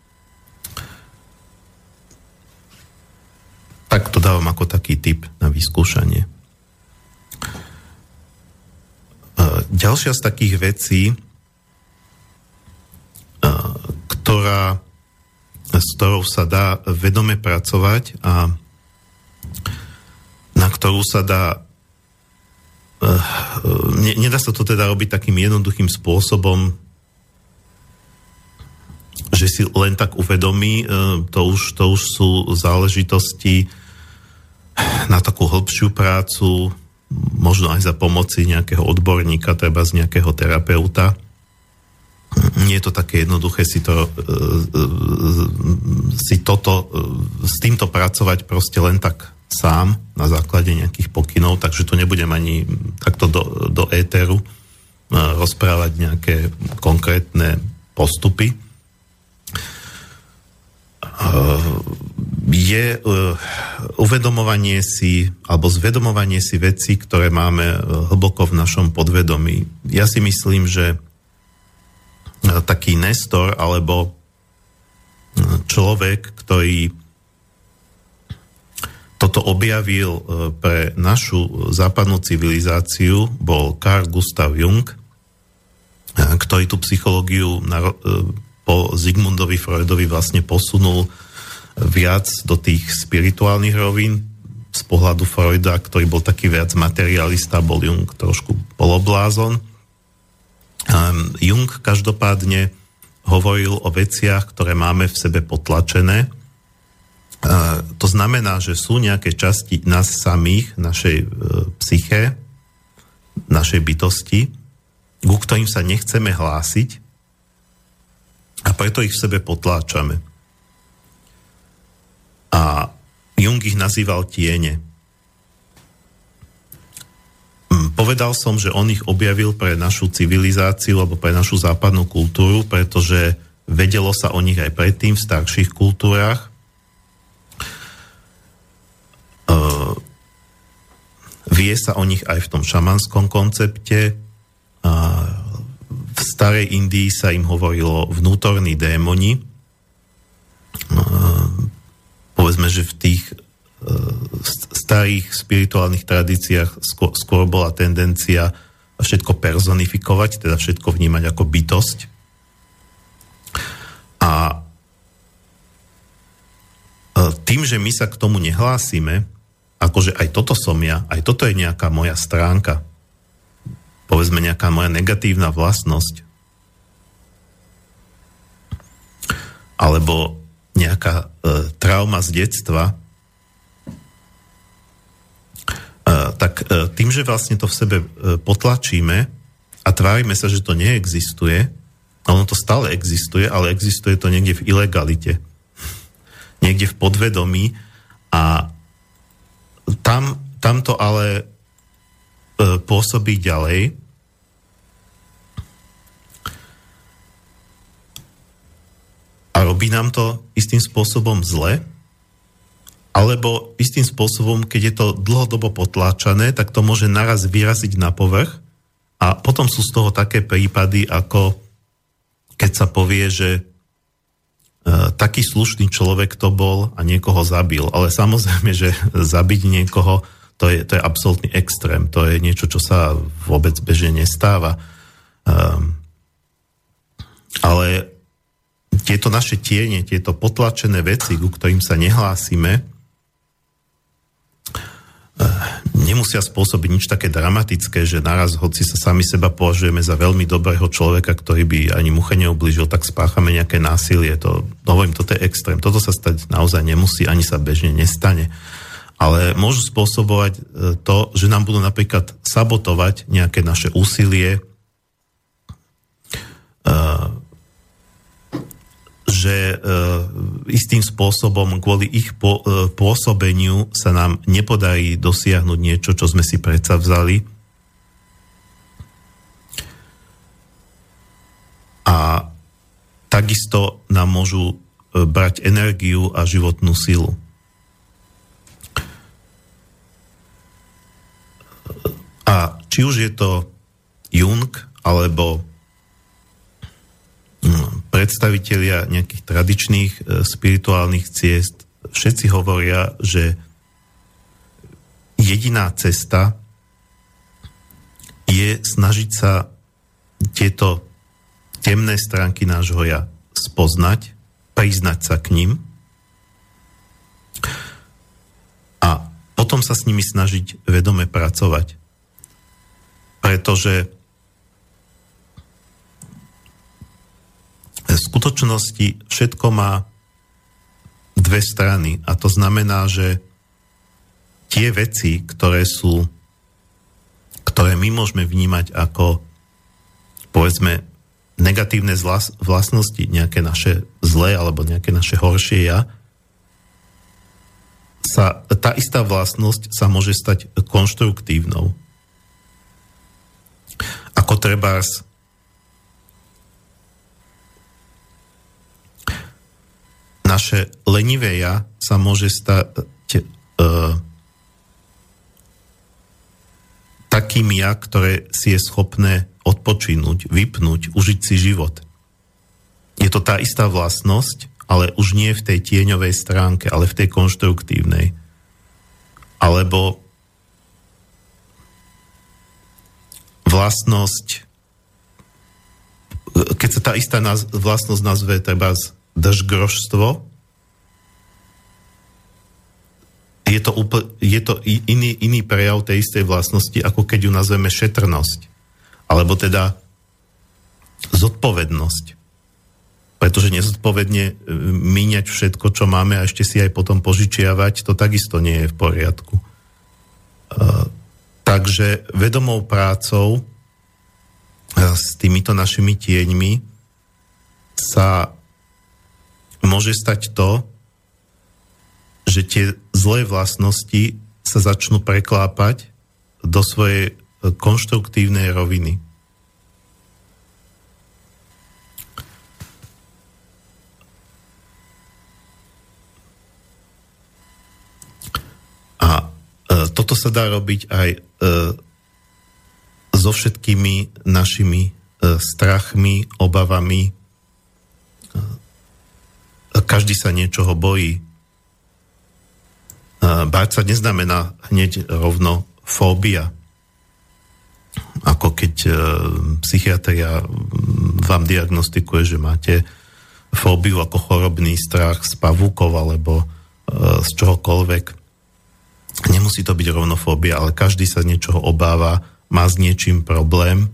Tak to dávam ako taký typ na vyskúšanie. Ďalšia z takých vecí, ktorá, s ktorou sa dá vedome pracovať a na ktorú sa dá nedá sa to teda robiť takým jednoduchým spôsobom, že si len tak uvedomí, to už, to už sú záležitosti na takú hĺbšiu prácu, možno aj za pomoci nejakého odborníka, treba z nejakého terapeuta. Nie je to také jednoduché si, to, e, e, si toto, e, s týmto pracovať proste len tak sám na základe nejakých pokynov, takže tu nebudem ani takto do, do éteru rozprávať nejaké konkrétne postupy je uh, uvedomovanie si alebo zvedomovanie si veci, ktoré máme uh, hlboko v našom podvedomí. Ja si myslím, že taký Nestor alebo človek, ktorý toto objavil pre našu západnú civilizáciu, bol Carl Gustav Jung, ktorý tú psychológiu po Zigmundovi Freudovi vlastne posunul viac do tých spirituálnych rovín z pohľadu Freuda, ktorý bol taký viac materialista, bol Jung trošku poloblázon. Um, Jung každopádne hovoril o veciach, ktoré máme v sebe potlačené. Uh, to znamená, že sú nejaké časti nás samých, našej uh, psyche, našej bytosti, ku ktorým sa nechceme hlásiť a preto ich v sebe potláčame. A Jung ich nazýval tiene. Mm, povedal som, že on ich objavil pre našu civilizáciu alebo pre našu západnú kultúru, pretože vedelo sa o nich aj predtým v starších kultúrach. Uh, vie sa o nich aj v tom šamanskom koncepte. Uh, v starej Indii sa im hovorilo vnútorní démoni. Uh, povedzme, že v tých e, starých spirituálnych tradíciách skôr bola tendencia všetko personifikovať, teda všetko vnímať ako bytosť. A e, tým, že my sa k tomu nehlásime, akože aj toto som ja, aj toto je nejaká moja stránka, povedzme nejaká moja negatívna vlastnosť, alebo nejaká e, trauma z detstva, e, tak e, tým, že vlastne to v sebe e, potlačíme a tvárime sa, že to neexistuje, ono to stále existuje, ale existuje to niekde v ilegalite, niekde v podvedomí a tam, tam to ale pôsobí ďalej a robí nám to istým spôsobom zle, alebo istým spôsobom, keď je to dlhodobo potláčané, tak to môže naraz vyraziť na povrch a potom sú z toho také prípady, ako keď sa povie, že e, taký slušný človek to bol a niekoho zabil. Ale samozrejme, že zabiť niekoho, to je, to je absolútny extrém. To je niečo, čo sa vôbec bežne nestáva. Um, ale tieto naše tiene, tieto potlačené veci, ku ktorým sa nehlásime, eh, nemusia spôsobiť nič také dramatické, že naraz, hoci sa sami seba považujeme za veľmi dobrého človeka, ktorý by ani muche neublížil, tak spáchame nejaké násilie. To, hovorím, toto je extrém. Toto sa stať naozaj nemusí, ani sa bežne nestane. Ale môžu spôsobovať eh, to, že nám budú napríklad sabotovať nejaké naše úsilie, uh, že e, istým spôsobom kvôli ich e, pôsobeniu sa nám nepodarí dosiahnuť niečo, čo sme si predsa vzali. A takisto nám môžu e, brať energiu a životnú silu. A či už je to Jung alebo predstavitelia nejakých tradičných e, spirituálnych ciest všetci hovoria, že jediná cesta je snažiť sa tieto temné stránky nášho ja spoznať, priznať sa k ním a potom sa s nimi snažiť vedome pracovať. Pretože v skutočnosti všetko má dve strany a to znamená, že tie veci, ktoré sú ktoré my môžeme vnímať ako povedzme negatívne vlastnosti, nejaké naše zlé alebo nejaké naše horšie ja, sa, tá istá vlastnosť sa môže stať konštruktívnou. Ako treba naše lenivé ja sa môže stať uh, takým ja, ktoré si je schopné odpočínuť, vypnúť, užiť si život. Je to tá istá vlastnosť, ale už nie v tej tieňovej stránke, ale v tej konštruktívnej. Alebo vlastnosť, keď sa tá istá vlastnosť nazve treba držgrožstvo, je to, úpl- je to iný, iný prejav tej istej vlastnosti, ako keď ju nazveme šetrnosť. Alebo teda zodpovednosť. Pretože nezodpovedne e, míňať všetko, čo máme a ešte si aj potom požičiavať, to takisto nie je v poriadku. Uh, takže vedomou prácou s týmito našimi tieňmi sa môže stať to, že tie zlé vlastnosti sa začnú preklápať do svojej e, konštruktívnej roviny. A e, toto sa dá robiť aj e, so všetkými našimi e, strachmi, obavami. Každý sa niečoho bojí Báť sa neznamená hneď rovno fóbia. Ako keď e, psychiatria vám diagnostikuje, že máte fóbiu ako chorobný strach z pavúkov alebo e, z čohokoľvek. Nemusí to byť rovno fóbia, ale každý sa niečoho obáva, má s niečím problém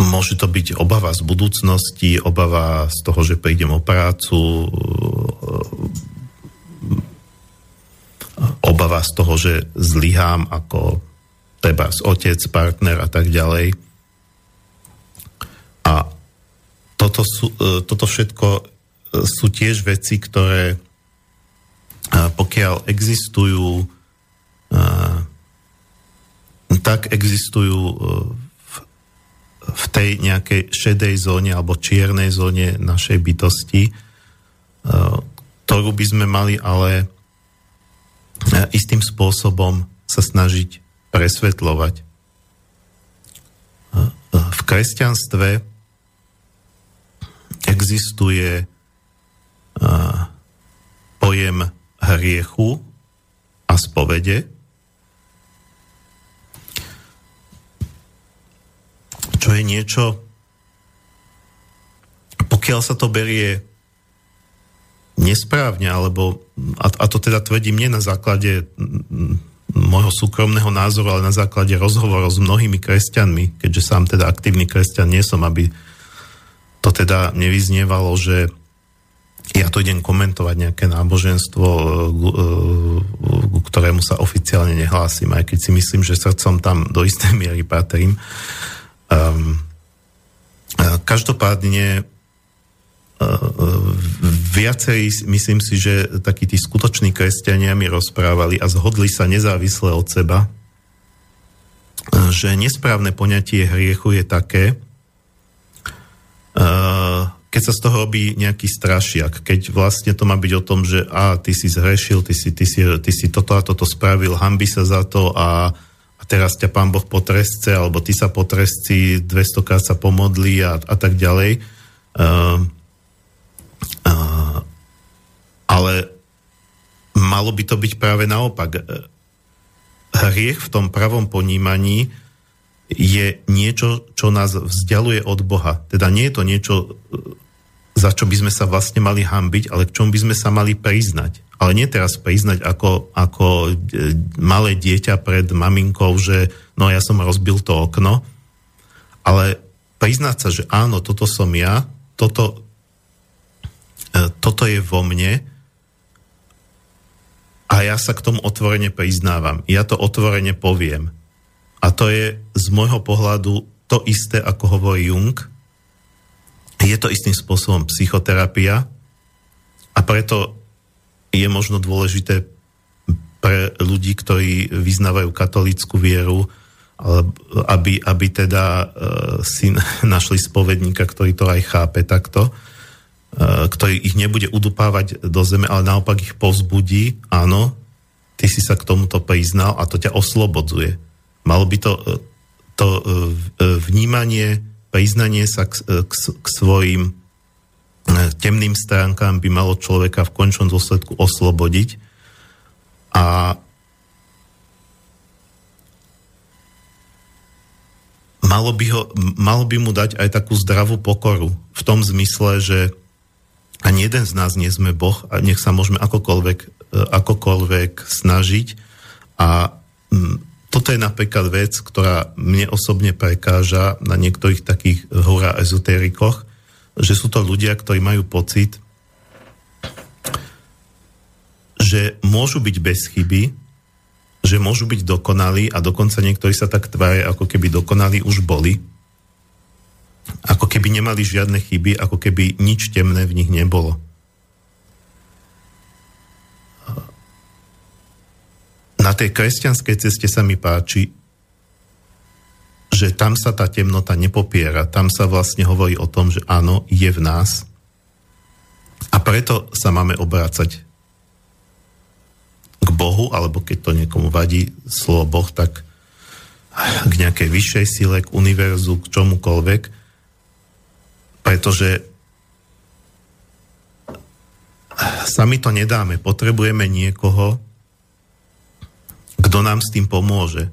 Môže to byť obava z budúcnosti, obava z toho, že prídem o prácu, obava z toho, že zlyhám ako treba otec, partner a tak ďalej. A toto, sú, toto všetko sú tiež veci, ktoré pokiaľ existujú tak existujú v tej nejakej šedej zóne alebo čiernej zóne našej bytosti, e, ktorú by sme mali ale e, istým spôsobom sa snažiť presvetľovať. E, v kresťanstve existuje pojem hriechu a spovede, čo je niečo, pokiaľ sa to berie nesprávne, alebo, a, a to teda tvrdím nie na základe môjho súkromného názoru, ale na základe rozhovorov s mnohými kresťanmi, keďže sám teda aktívny kresťan nie som, aby to teda nevyznievalo, že ja to idem komentovať nejaké náboženstvo, ku ktorému sa oficiálne nehlásim, aj keď si myslím, že srdcom tam do istej miery patrím. Um, každopádne viacerí, myslím si, že takí tí skutoční kresťania mi rozprávali a zhodli sa nezávisle od seba, že nesprávne poňatie hriechu je také, keď sa z toho robí nejaký strašiak, keď vlastne to má byť o tom, že a ty si zhrešil, ty si, ty si, ty si toto a toto spravil, hambi sa za to a teraz ťa pán Boh potresce, alebo ty sa potresci, 200 krát sa pomodlí a, a tak ďalej. Uh, uh, ale malo by to byť práve naopak. Hriech v tom pravom ponímaní je niečo, čo nás vzdialuje od Boha. Teda nie je to niečo, za čo by sme sa vlastne mali hambiť, ale k čomu by sme sa mali priznať. Ale nie teraz priznať ako, ako e, malé dieťa pred maminkou, že no ja som rozbil to okno, ale priznať sa, že áno, toto som ja, toto, e, toto je vo mne a ja sa k tomu otvorene priznávam. Ja to otvorene poviem. A to je z môjho pohľadu to isté, ako hovorí Jung. Je to istým spôsobom psychoterapia a preto je možno dôležité pre ľudí, ktorí vyznávajú katolickú vieru, aby, aby teda uh, si našli spovedníka, ktorý to aj chápe takto, uh, ktorý ich nebude udupávať do zeme, ale naopak ich povzbudí, áno, ty si sa k tomuto priznal a to ťa oslobodzuje. Malo by to, uh, to vnímanie, priznanie sa k, k, k svojim temným stránkám by malo človeka v končnom dôsledku oslobodiť. A malo by, ho, malo by mu dať aj takú zdravú pokoru v tom zmysle, že ani jeden z nás nie sme Boh a nech sa môžeme akokoľvek, e, akokoľvek snažiť. A toto je napríklad vec, ktorá mne osobne prekáža na niektorých takých hora ezotérikoch, že sú to ľudia, ktorí majú pocit, že môžu byť bez chyby, že môžu byť dokonalí a dokonca niektorí sa tak tvária, ako keby dokonalí už boli. Ako keby nemali žiadne chyby, ako keby nič temné v nich nebolo. Na tej kresťanskej ceste sa mi páči, že tam sa tá temnota nepopiera. Tam sa vlastne hovorí o tom, že áno, je v nás. A preto sa máme obrácať k Bohu, alebo keď to niekomu vadí slovo Boh, tak k nejakej vyššej sile, k univerzu, k čomukoľvek, pretože sami to nedáme. Potrebujeme niekoho, kto nám s tým pomôže.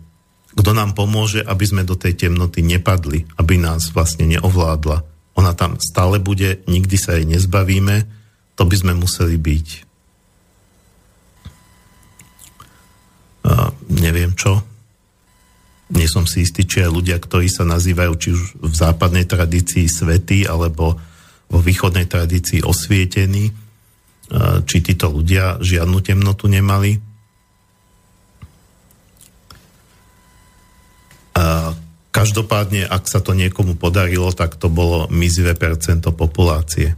Kto nám pomôže, aby sme do tej temnoty nepadli, aby nás vlastne neovládla. Ona tam stále bude, nikdy sa jej nezbavíme, to by sme museli byť neviem čo. Nie som si istý, či aj ľudia, ktorí sa nazývajú či už v západnej tradícii svety, alebo vo východnej tradícii osvietení, či títo ľudia žiadnu temnotu nemali. Každopádne, ak sa to niekomu podarilo, tak to bolo mizivé percento populácie.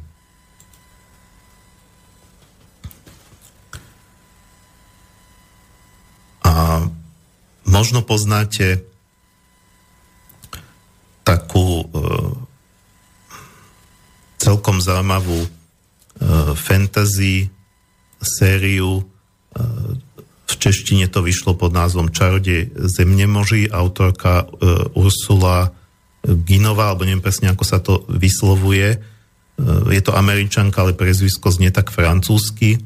A možno poznáte takú e, celkom zaujímavú e, fantasy sériu. E, v češtine to vyšlo pod názvom Čarodej zemnemoží, autorka e, Ursula Ginová, alebo neviem presne, ako sa to vyslovuje. E, je to američanka, ale prezvisko znie tak francúzsky.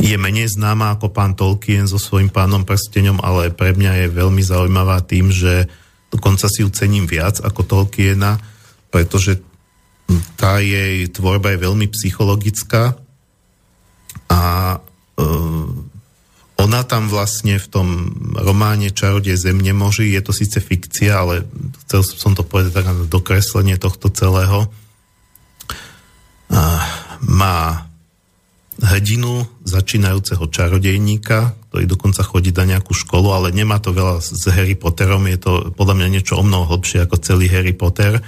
Je menej známa ako pán Tolkien so svojím pánom prsteňom, ale pre mňa je veľmi zaujímavá tým, že dokonca si ju cením viac ako Tolkiena, pretože tá jej tvorba je veľmi psychologická a e, ona tam vlastne v tom románe Čarodej zemne moži, je to síce fikcia, ale chcel som to povedať tak na dokreslenie tohto celého, má hrdinu začínajúceho čarodejníka, ktorý dokonca chodí na nejakú školu, ale nemá to veľa s Harry Potterom, je to podľa mňa niečo o mnoho hlbšie ako celý Harry Potter. E,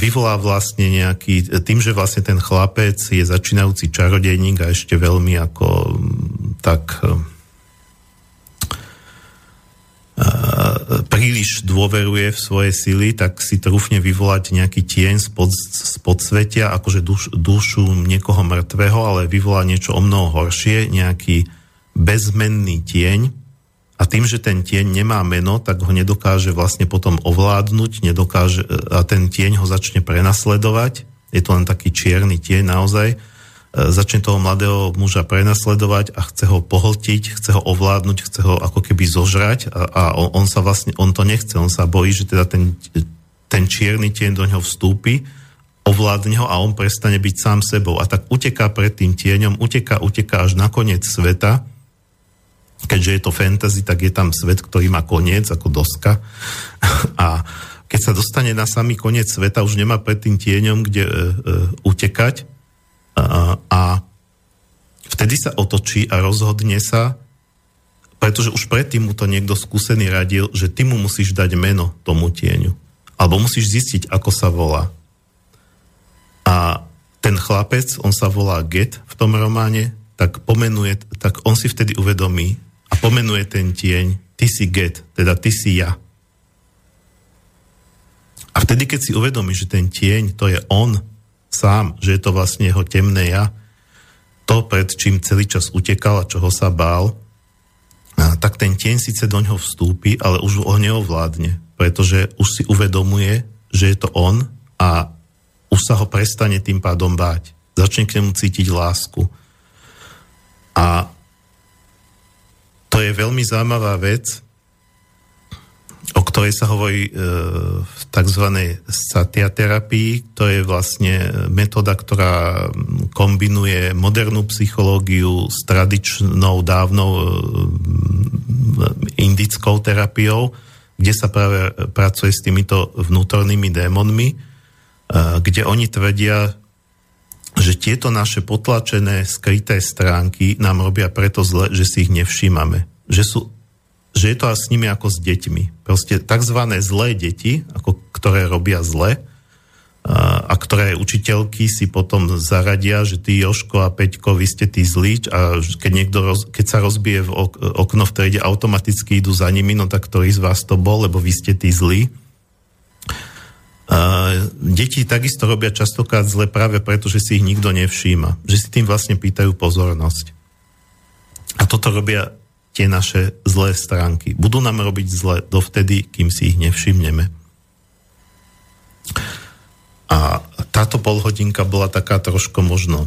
vyvolá vlastne nejaký, tým, že vlastne ten chlapec je začínajúci čarodejník a ešte veľmi ako tak príliš dôveruje v svoje sily, tak si trúfne vyvolať nejaký tieň spod, spod svetia, akože duš, dušu niekoho mŕtvého, ale vyvolá niečo o mnoho horšie, nejaký bezmenný tieň A tým, že ten tieň nemá meno, tak ho nedokáže vlastne potom ovládnuť, nedokáže, a ten tieň ho začne prenasledovať. Je to len taký čierny tieň naozaj. Začne toho mladého muža prenasledovať a chce ho pohltiť, chce ho ovládnuť, chce ho ako keby zožrať a, a on, on sa vlastne, on to nechce, on sa bojí, že teda ten, ten čierny tieň do neho vstúpi, ovládne ho a on prestane byť sám sebou. A tak uteká pred tým tieňom, uteká, uteká až na koniec sveta, keďže je to fantasy, tak je tam svet, ktorý má koniec, ako doska. A keď sa dostane na samý koniec sveta, už nemá pred tým tieňom, kde e, e, utekať. A, vtedy sa otočí a rozhodne sa, pretože už predtým mu to niekto skúsený radil, že ty mu musíš dať meno tomu tieňu. Alebo musíš zistiť, ako sa volá. A ten chlapec, on sa volá Get v tom románe, tak pomenuje, tak on si vtedy uvedomí, a pomenuje ten tieň, ty si get, teda ty si ja. A vtedy, keď si uvedomí, že ten tieň, to je on sám, že je to vlastne jeho temné ja, to, pred čím celý čas utekal a čoho sa bál, a tak ten tieň síce do ňoho vstúpi, ale už ho neovládne, pretože už si uvedomuje, že je to on a už sa ho prestane tým pádom báť. Začne k nemu cítiť lásku. A to je veľmi zaujímavá vec, o ktorej sa hovorí e, v tzv. satiaterapii. To je vlastne metóda, ktorá kombinuje modernú psychológiu s tradičnou, dávnou e, indickou terapiou, kde sa práve pracuje s týmito vnútornými démonmi, e, kde oni tvrdia, že tieto naše potlačené, skryté stránky nám robia preto zle, že si ich nevšímame. Že, sú, že je to s nimi ako s deťmi. Proste tzv. zlé deti, ako, ktoré robia zle, a, a ktoré učiteľky si potom zaradia, že ty Joško a Peťko, vy ste tí zlí a keď, niekto roz, keď sa rozbije v ok, okno v triede, automaticky idú za nimi, no tak ktorý z vás to bol, lebo vy ste tí zlí deti takisto robia častokrát zle práve preto, že si ich nikto nevšíma. Že si tým vlastne pýtajú pozornosť. A toto robia tie naše zlé stránky. Budú nám robiť zle dovtedy, kým si ich nevšimneme. A táto polhodinka bola taká trošku možno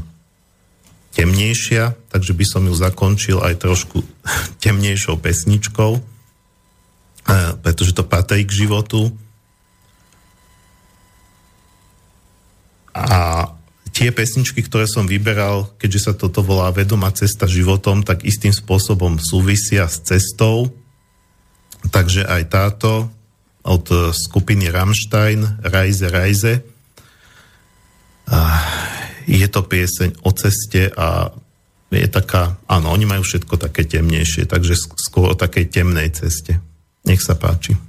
temnejšia, takže by som ju zakončil aj trošku temnejšou pesničkou, pretože to patrí k životu A tie pesničky, ktoré som vyberal, keďže sa toto volá Vedomá cesta životom, tak istým spôsobom súvisia s cestou. Takže aj táto od skupiny Rammstein, Reise, Reise. Je to pieseň o ceste a je taká, áno, oni majú všetko také temnejšie, takže skôr o takej temnej ceste. Nech sa páči.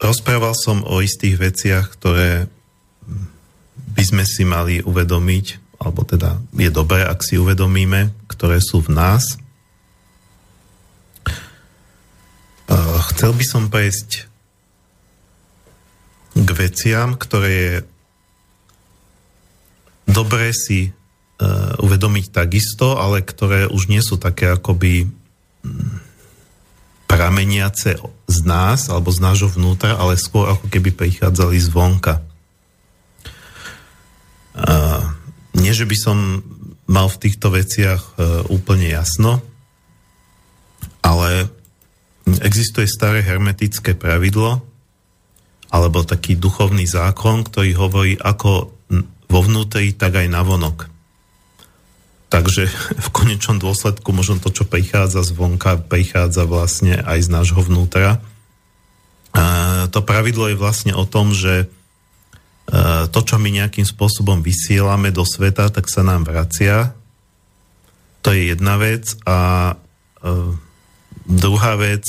Rozprával som o istých veciach, ktoré by sme si mali uvedomiť, alebo teda je dobré, ak si uvedomíme, ktoré sú v nás. Chcel by som prejsť k veciam, ktoré je dobré si uh, uvedomiť takisto, ale ktoré už nie sú také akoby prameniace z nás alebo z nášho vnútra, ale skôr ako keby prichádzali zvonka. Uh, nie, že by som mal v týchto veciach uh, úplne jasno, ale existuje staré hermetické pravidlo, alebo taký duchovný zákon, ktorý hovorí ako vo vnútri, tak aj na vonok. Takže v konečnom dôsledku možno to, čo prichádza zvonka, prichádza vlastne aj z nášho vnútra. A to pravidlo je vlastne o tom, že e, to, čo my nejakým spôsobom vysielame do sveta, tak sa nám vracia. To je jedna vec. A e, druhá vec,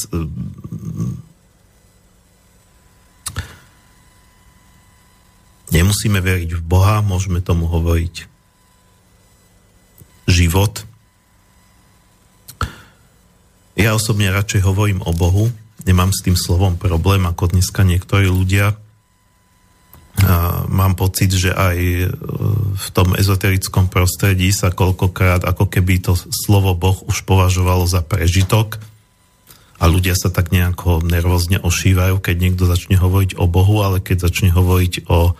Nemusíme veriť v Boha, môžeme tomu hovoriť život. Ja osobne radšej hovorím o Bohu, nemám s tým slovom problém, ako dneska niektorí ľudia. A mám pocit, že aj e, v tom ezoterickom prostredí sa koľkokrát ako keby to slovo Boh už považovalo za prežitok a ľudia sa tak nejako nervózne ošívajú, keď niekto začne hovoriť o Bohu, ale keď začne hovoriť o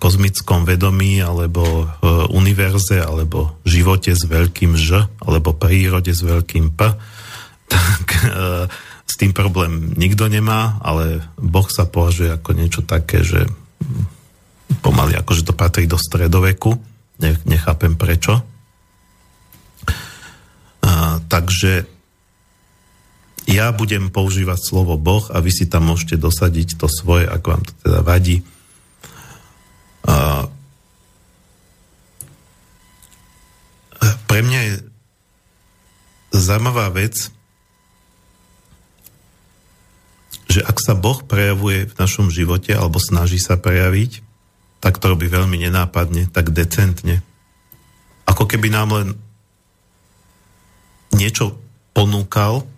kozmickom vedomí alebo e, univerze alebo živote s veľkým Ž alebo prírode s veľkým P, tak e, s tým problém nikto nemá, ale Boh sa považuje ako niečo také, že pomaly ako, že to patrí do stredoveku. nechápem prečo. takže ja budem používať slovo Boh a vy si tam môžete dosadiť to svoje, ak vám to teda vadí pre mňa je zaujímavá vec, že ak sa Boh prejavuje v našom živote alebo snaží sa prejaviť, tak to robí veľmi nenápadne, tak decentne. Ako keby nám len niečo ponúkal,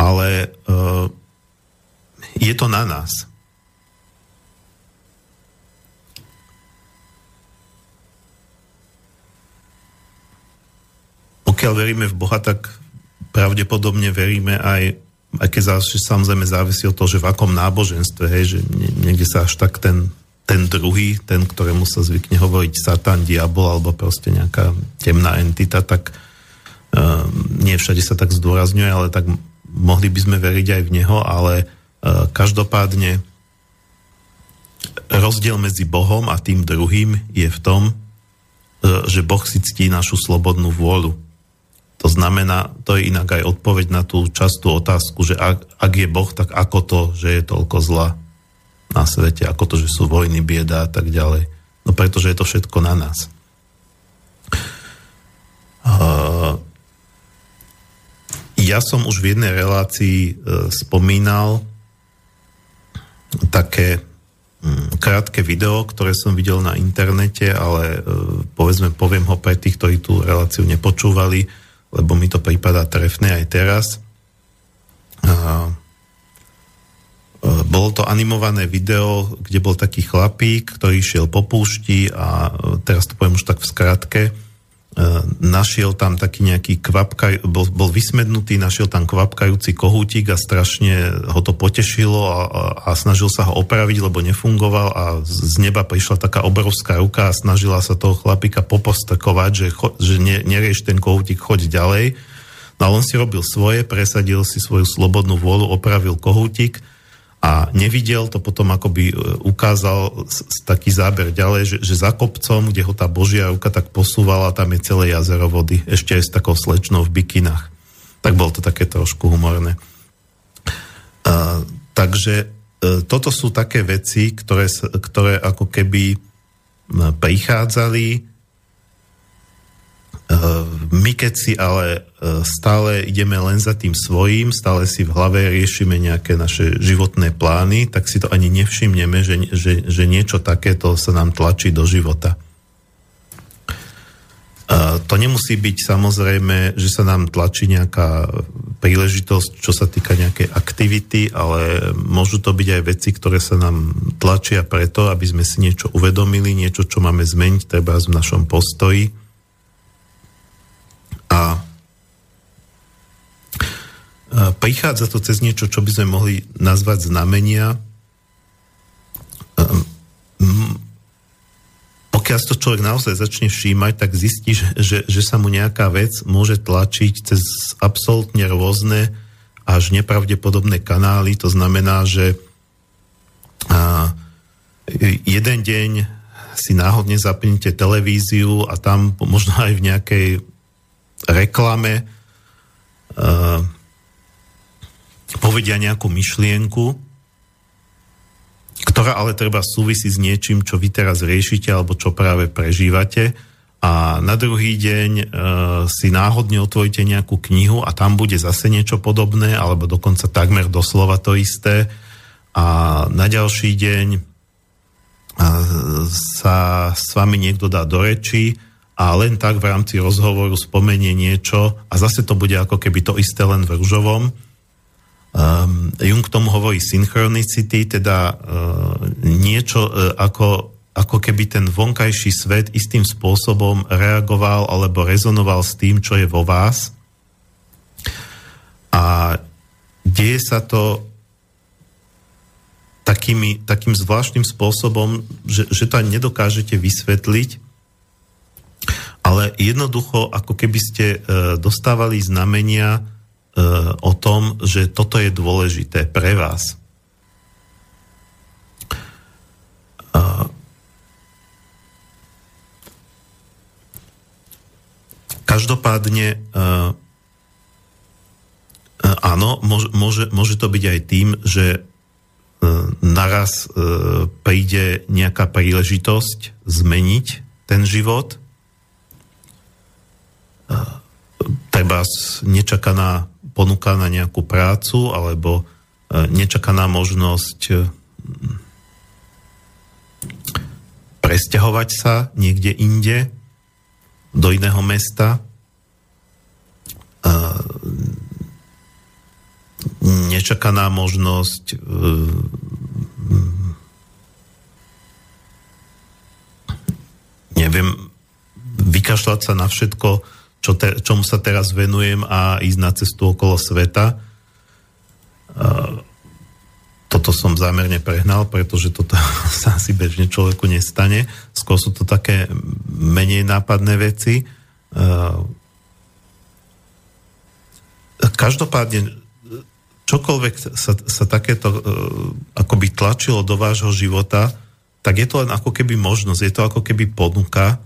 ale uh, je to na nás. Pokiaľ veríme v Boha, tak pravdepodobne veríme aj, aj keď záleží, samozrejme závisí od toho, že v akom náboženstve, hej, že niekde sa až tak ten, ten druhý, ten, ktorému sa zvykne hovoriť Satan, diabol alebo proste nejaká temná entita, tak uh, nie všade sa tak zdôrazňuje, ale tak mohli by sme veriť aj v neho, ale uh, každopádne rozdiel medzi Bohom a tým druhým je v tom, uh, že Boh si ctí našu slobodnú vôľu. To znamená, to je inak aj odpoveď na tú častú otázku, že ak, ak je Boh, tak ako to, že je toľko zla na svete, ako to, že sú vojny, bieda a tak ďalej. No pretože je to všetko na nás. Uh, ja som už v jednej relácii uh, spomínal také um, krátke video, ktoré som videl na internete, ale uh, povedzme, poviem ho pre tých, ktorí tú reláciu nepočúvali lebo mi to prípada trefné aj teraz. A, bolo to animované video, kde bol taký chlapík, ktorý šiel po púšti a teraz to poviem už tak v skratke, E, našiel tam taký nejaký kvapkaj, bol, bol vysmednutý, našiel tam kvapkajúci kohútik a strašne ho to potešilo a, a, a snažil sa ho opraviť, lebo nefungoval a z neba prišla taká obrovská ruka a snažila sa toho chlapika popostrkovať, že, cho, že ne, nerieš ten kohútik, choď ďalej. No a on si robil svoje, presadil si svoju slobodnú vôľu, opravil kohútik a nevidel to potom akoby e, ukázal taký záber ďalej, že, že za kopcom, kde ho tá božia ruka tak posúvala, tam je celé jazero vody, ešte aj s takou slečnou v bikinách. Tak bolo to také trošku humorné. A, takže toto sú také veci, ktoré, ktoré ako keby prichádzali my keď si ale stále ideme len za tým svojím, stále si v hlave riešime nejaké naše životné plány, tak si to ani nevšimneme, že, že, že niečo takéto sa nám tlačí do života. To nemusí byť samozrejme, že sa nám tlačí nejaká príležitosť, čo sa týka nejakej aktivity, ale môžu to byť aj veci, ktoré sa nám tlačia preto, aby sme si niečo uvedomili, niečo, čo máme zmeniť, treba v našom postoji. A prichádza to cez niečo, čo by sme mohli nazvať znamenia pokiaľ to človek naozaj začne všímať, tak zistí, že, že, sa mu nejaká vec môže tlačiť cez absolútne rôzne až nepravdepodobné kanály. To znamená, že jeden deň si náhodne zapnete televíziu a tam možno aj v nejakej reklame a, povedia nejakú myšlienku, ktorá ale treba súvisí s niečím, čo vy teraz riešite alebo čo práve prežívate. A na druhý deň e, si náhodne otvoríte nejakú knihu a tam bude zase niečo podobné alebo dokonca takmer doslova to isté. A na ďalší deň e, sa s vami niekto dá do reči a len tak v rámci rozhovoru spomenie niečo a zase to bude ako keby to isté len v ružovom Um, Jung tomu hovorí synchronicity, teda uh, niečo uh, ako, ako keby ten vonkajší svet istým spôsobom reagoval alebo rezonoval s tým, čo je vo vás. A deje sa to takými, takým zvláštnym spôsobom, že, že to ani nedokážete vysvetliť, ale jednoducho, ako keby ste uh, dostávali znamenia, E, o tom, že toto je dôležité pre vás. Každopádne e, e, áno, môže, môže to byť aj tým, že naraz príde nejaká príležitosť zmeniť ten život. Treba nečakaná ponuka na nejakú prácu alebo e, nečakaná možnosť e, presťahovať sa niekde inde do iného mesta. E, nečakaná možnosť neviem, vykašľať sa na všetko, čo te, čomu sa teraz venujem a ísť na cestu okolo sveta. Toto som zámerne prehnal, pretože toto sa asi bežne človeku nestane. Skôr sú to také menej nápadné veci. Každopádne, čokoľvek sa, sa takéto akoby tlačilo do vášho života, tak je to len ako keby možnosť, je to ako keby ponuka,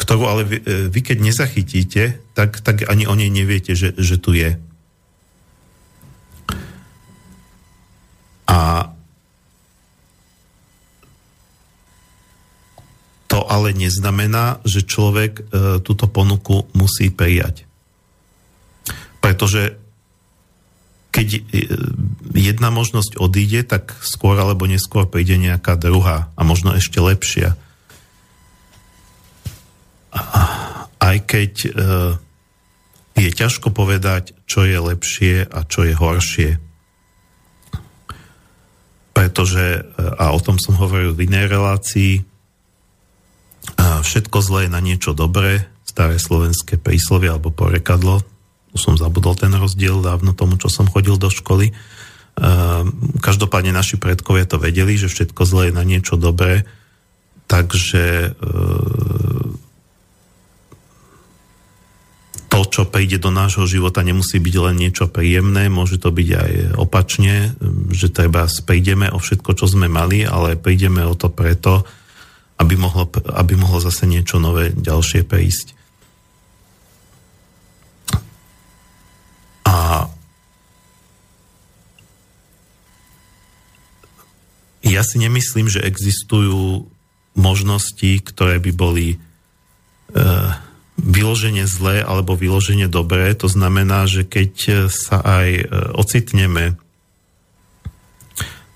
ktorú ale vy, e, vy keď nezachytíte, tak, tak ani o nej neviete, že, že tu je. A to ale neznamená, že človek e, túto ponuku musí prijať. Pretože keď e, jedna možnosť odíde, tak skôr alebo neskôr príde nejaká druhá a možno ešte lepšia aj keď e, je ťažko povedať, čo je lepšie a čo je horšie. Pretože, e, a o tom som hovoril v inej relácii, a všetko zlé je na niečo dobré, staré slovenské príslovie alebo porekadlo, už som zabudol ten rozdiel dávno tomu, čo som chodil do školy. E, každopádne naši predkovia to vedeli, že všetko zlé je na niečo dobré, takže to, čo príde do nášho života, nemusí byť len niečo príjemné, môže to byť aj opačne, že treba prídeme o všetko, čo sme mali, ale prídeme o to preto, aby mohlo, aby mohlo zase niečo nové ďalšie prísť. A ja si nemyslím, že existujú možnosti, ktoré by boli e, vyloženie zlé alebo vyloženie dobré. To znamená, že keď sa aj e, ocitneme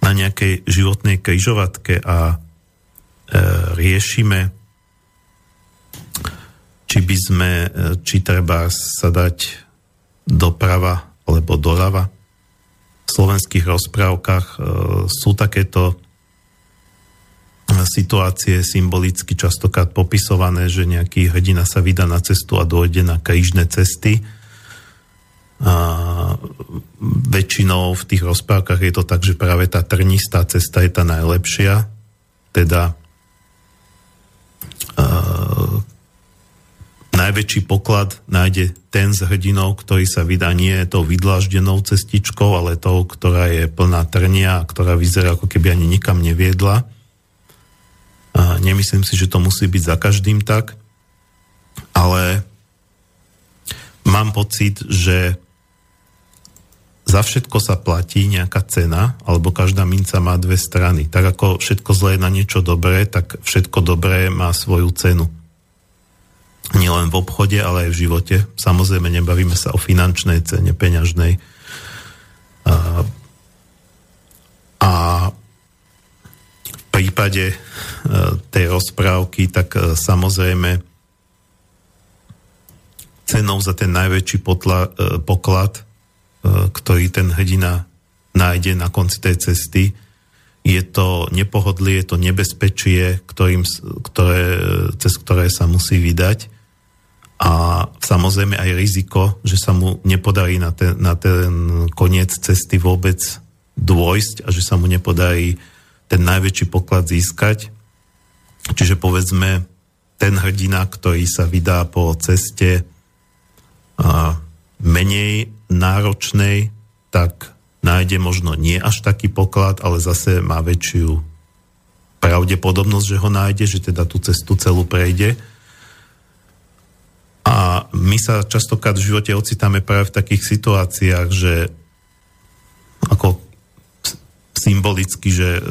na nejakej životnej križovatke a e, riešime, či by sme, e, či treba sa dať doprava alebo doľava. V slovenských rozprávkach e, sú takéto situácie symbolicky častokrát popisované, že nejaký hrdina sa vydá na cestu a dojde na krížne cesty. A väčšinou v tých rozprávkach je to tak, že práve tá trnistá cesta je tá najlepšia, teda uh, najväčší poklad nájde ten z hrdinov, ktorý sa vydá nie tou vydláždenou cestičkou, ale tou, ktorá je plná trnia a ktorá vyzerá ako keby ani nikam neviedla. Nemyslím si, že to musí byť za každým tak, ale mám pocit, že za všetko sa platí nejaká cena, alebo každá minca má dve strany. Tak ako všetko zlé je na niečo dobré, tak všetko dobré má svoju cenu. Nielen v obchode, ale aj v živote. Samozrejme, nebavíme sa o finančnej cene, peňažnej. A, a prípade e, tej rozprávky, tak e, samozrejme cenou za ten najväčší potla, e, poklad, ktorý ten hrdina nájde na konci tej cesty, je to nepohodlie, je to nebezpečie, ktorým, ktoré, cez ktoré sa musí vydať. A samozrejme aj riziko, že sa mu nepodarí na ten, na ten koniec cesty vôbec dôjsť a že sa mu nepodarí ten najväčší poklad získať. Čiže povedzme, ten hrdina, ktorý sa vydá po ceste a, menej náročnej, tak nájde možno nie až taký poklad, ale zase má väčšiu pravdepodobnosť, že ho nájde, že teda tú cestu celú prejde. A my sa častokrát v živote ocitáme práve v takých situáciách, že ako symbolicky, že e,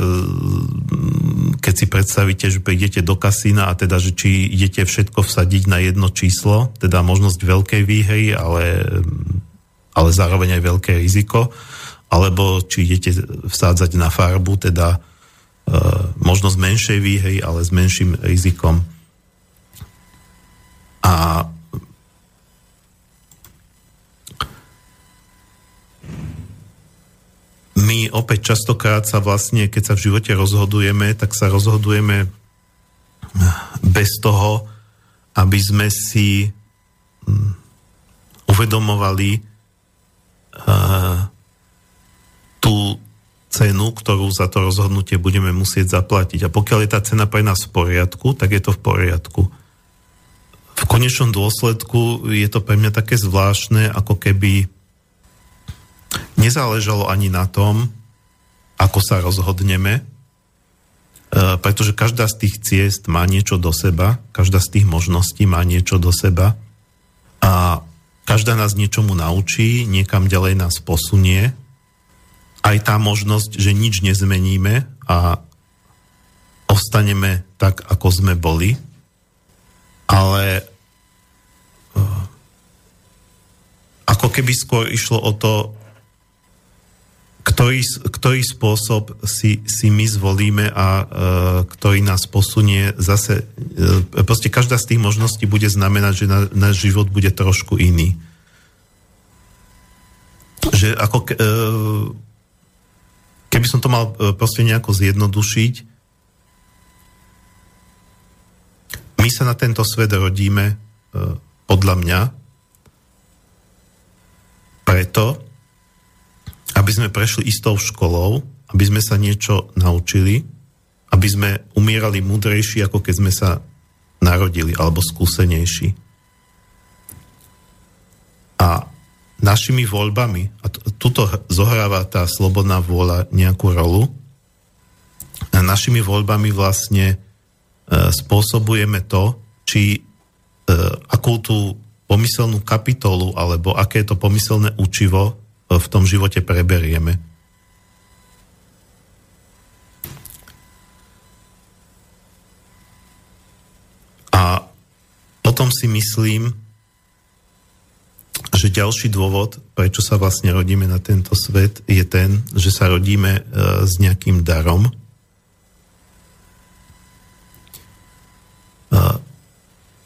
keď si predstavíte, že prídete do kasína a teda, že či idete všetko vsadiť na jedno číslo, teda možnosť veľkej výhry, ale, ale zároveň aj veľké riziko, alebo či idete vsádzať na farbu, teda e, možnosť menšej výhry, ale s menším rizikom. A my opäť častokrát sa vlastne, keď sa v živote rozhodujeme, tak sa rozhodujeme bez toho, aby sme si mm, uvedomovali uh, tú cenu, ktorú za to rozhodnutie budeme musieť zaplatiť. A pokiaľ je tá cena pre nás v poriadku, tak je to v poriadku. V konečnom dôsledku je to pre mňa také zvláštne, ako keby nezáležalo ani na tom, ako sa rozhodneme, e, pretože každá z tých ciest má niečo do seba, každá z tých možností má niečo do seba a každá nás niečomu naučí, niekam ďalej nás posunie. Aj tá možnosť, že nič nezmeníme a ostaneme tak, ako sme boli, ale e, ako keby skôr išlo o to ktorý, ktorý spôsob si, si my zvolíme a uh, ktorý nás posunie zase, uh, proste každá z tých možností bude znamenať, že náš život bude trošku iný. Že ako uh, keby som to mal uh, proste nejako zjednodušiť, my sa na tento svet rodíme uh, podľa mňa preto, aby sme prešli istou školou, aby sme sa niečo naučili, aby sme umierali múdrejší, ako keď sme sa narodili, alebo skúsenejší. A našimi voľbami, a tuto zohráva tá slobodná vôľa nejakú rolu, a našimi voľbami vlastne e, spôsobujeme to, či e, akú tú pomyselnú kapitolu, alebo aké je to pomyselné učivo v tom živote preberieme. A potom si myslím, že ďalší dôvod, prečo sa vlastne rodíme na tento svet, je ten, že sa rodíme e, s nejakým darom. E,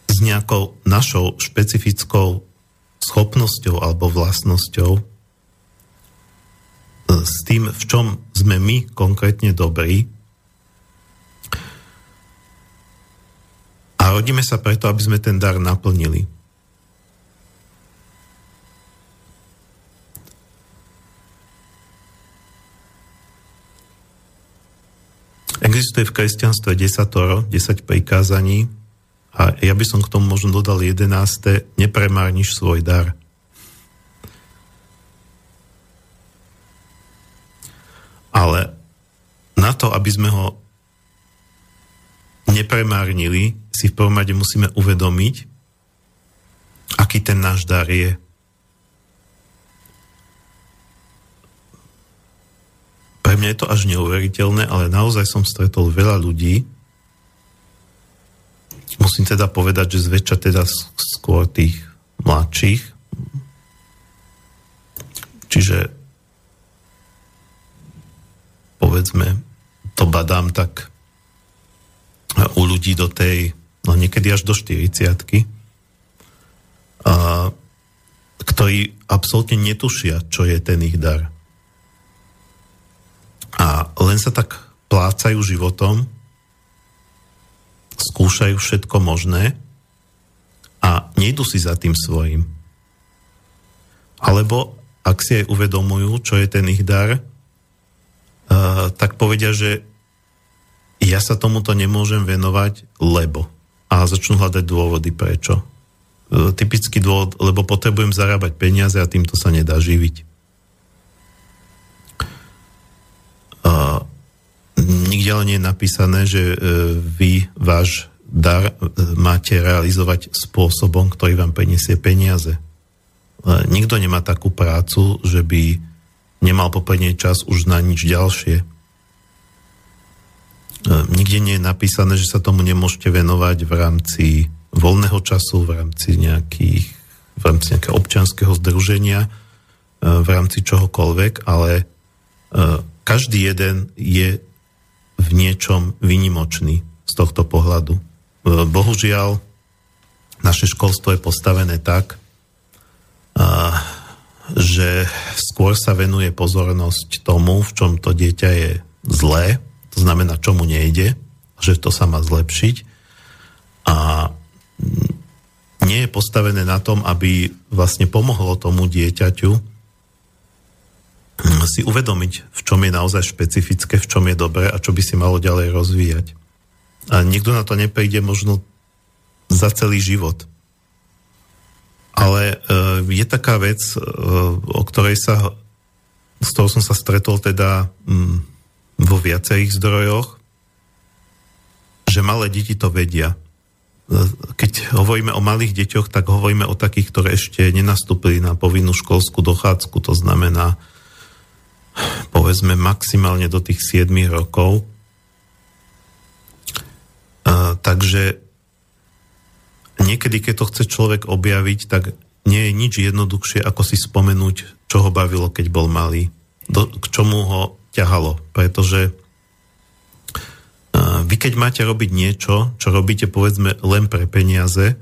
s nejakou našou špecifickou schopnosťou alebo vlastnosťou, s tým, v čom sme my konkrétne dobrí. A rodíme sa preto, aby sme ten dar naplnili. Existuje v kresťanstve desatoro, 10 prikázaní, a ja by som k tomu možno dodal 11. Nepremárniš svoj dar. Ale na to, aby sme ho nepremárnili, si v prvom rade musíme uvedomiť, aký ten náš dar je. Pre mňa je to až neuveriteľné, ale naozaj som stretol veľa ľudí, musím teda povedať, že zväčša teda skôr tých mladších. Čiže povedzme, to badám tak u ľudí do tej, no niekedy až do 40 a, ktorí absolútne netušia, čo je ten ich dar. A len sa tak plácajú životom, skúšajú všetko možné a nejdu si za tým svojim. Alebo ak si aj uvedomujú, čo je ten ich dar, tak povedia, že ja sa tomuto nemôžem venovať, lebo. A začnú hľadať dôvody, prečo. Uh, typický dôvod, lebo potrebujem zarábať peniaze a týmto sa nedá živiť. Uh, nikde ale nie je napísané, že vy váš dar máte realizovať spôsobom, ktorý vám prinesie peniaze. Nikto nemá takú prácu, že by nemal popredne čas už na nič ďalšie. Nikde nie je napísané, že sa tomu nemôžete venovať v rámci voľného času, v rámci nejakých v rámci nejakého občianského združenia, v rámci čohokoľvek, ale každý jeden je v niečom vynimočný z tohto pohľadu. E, bohužiaľ, naše školstvo je postavené tak, že skôr sa venuje pozornosť tomu, v čom to dieťa je zlé, to znamená, čomu nejde, že to sa má zlepšiť a nie je postavené na tom, aby vlastne pomohlo tomu dieťaťu si uvedomiť, v čom je naozaj špecifické, v čom je dobré a čo by si malo ďalej rozvíjať. A nikto na to nepríde možno za celý život. Ale e, je taká vec, e, o ktorej sa, s ktorou som sa stretol teda m, vo viacerých zdrojoch, že malé deti to vedia. E, keď hovoríme o malých deťoch, tak hovoríme o takých, ktoré ešte nenastúpili na povinnú školskú dochádzku, to znamená povedzme maximálne do tých 7 rokov. Takže niekedy, keď to chce človek objaviť, tak nie je nič jednoduchšie, ako si spomenúť, čo ho bavilo, keď bol malý. Do, k čomu ho ťahalo. Pretože vy keď máte robiť niečo, čo robíte povedzme len pre peniaze,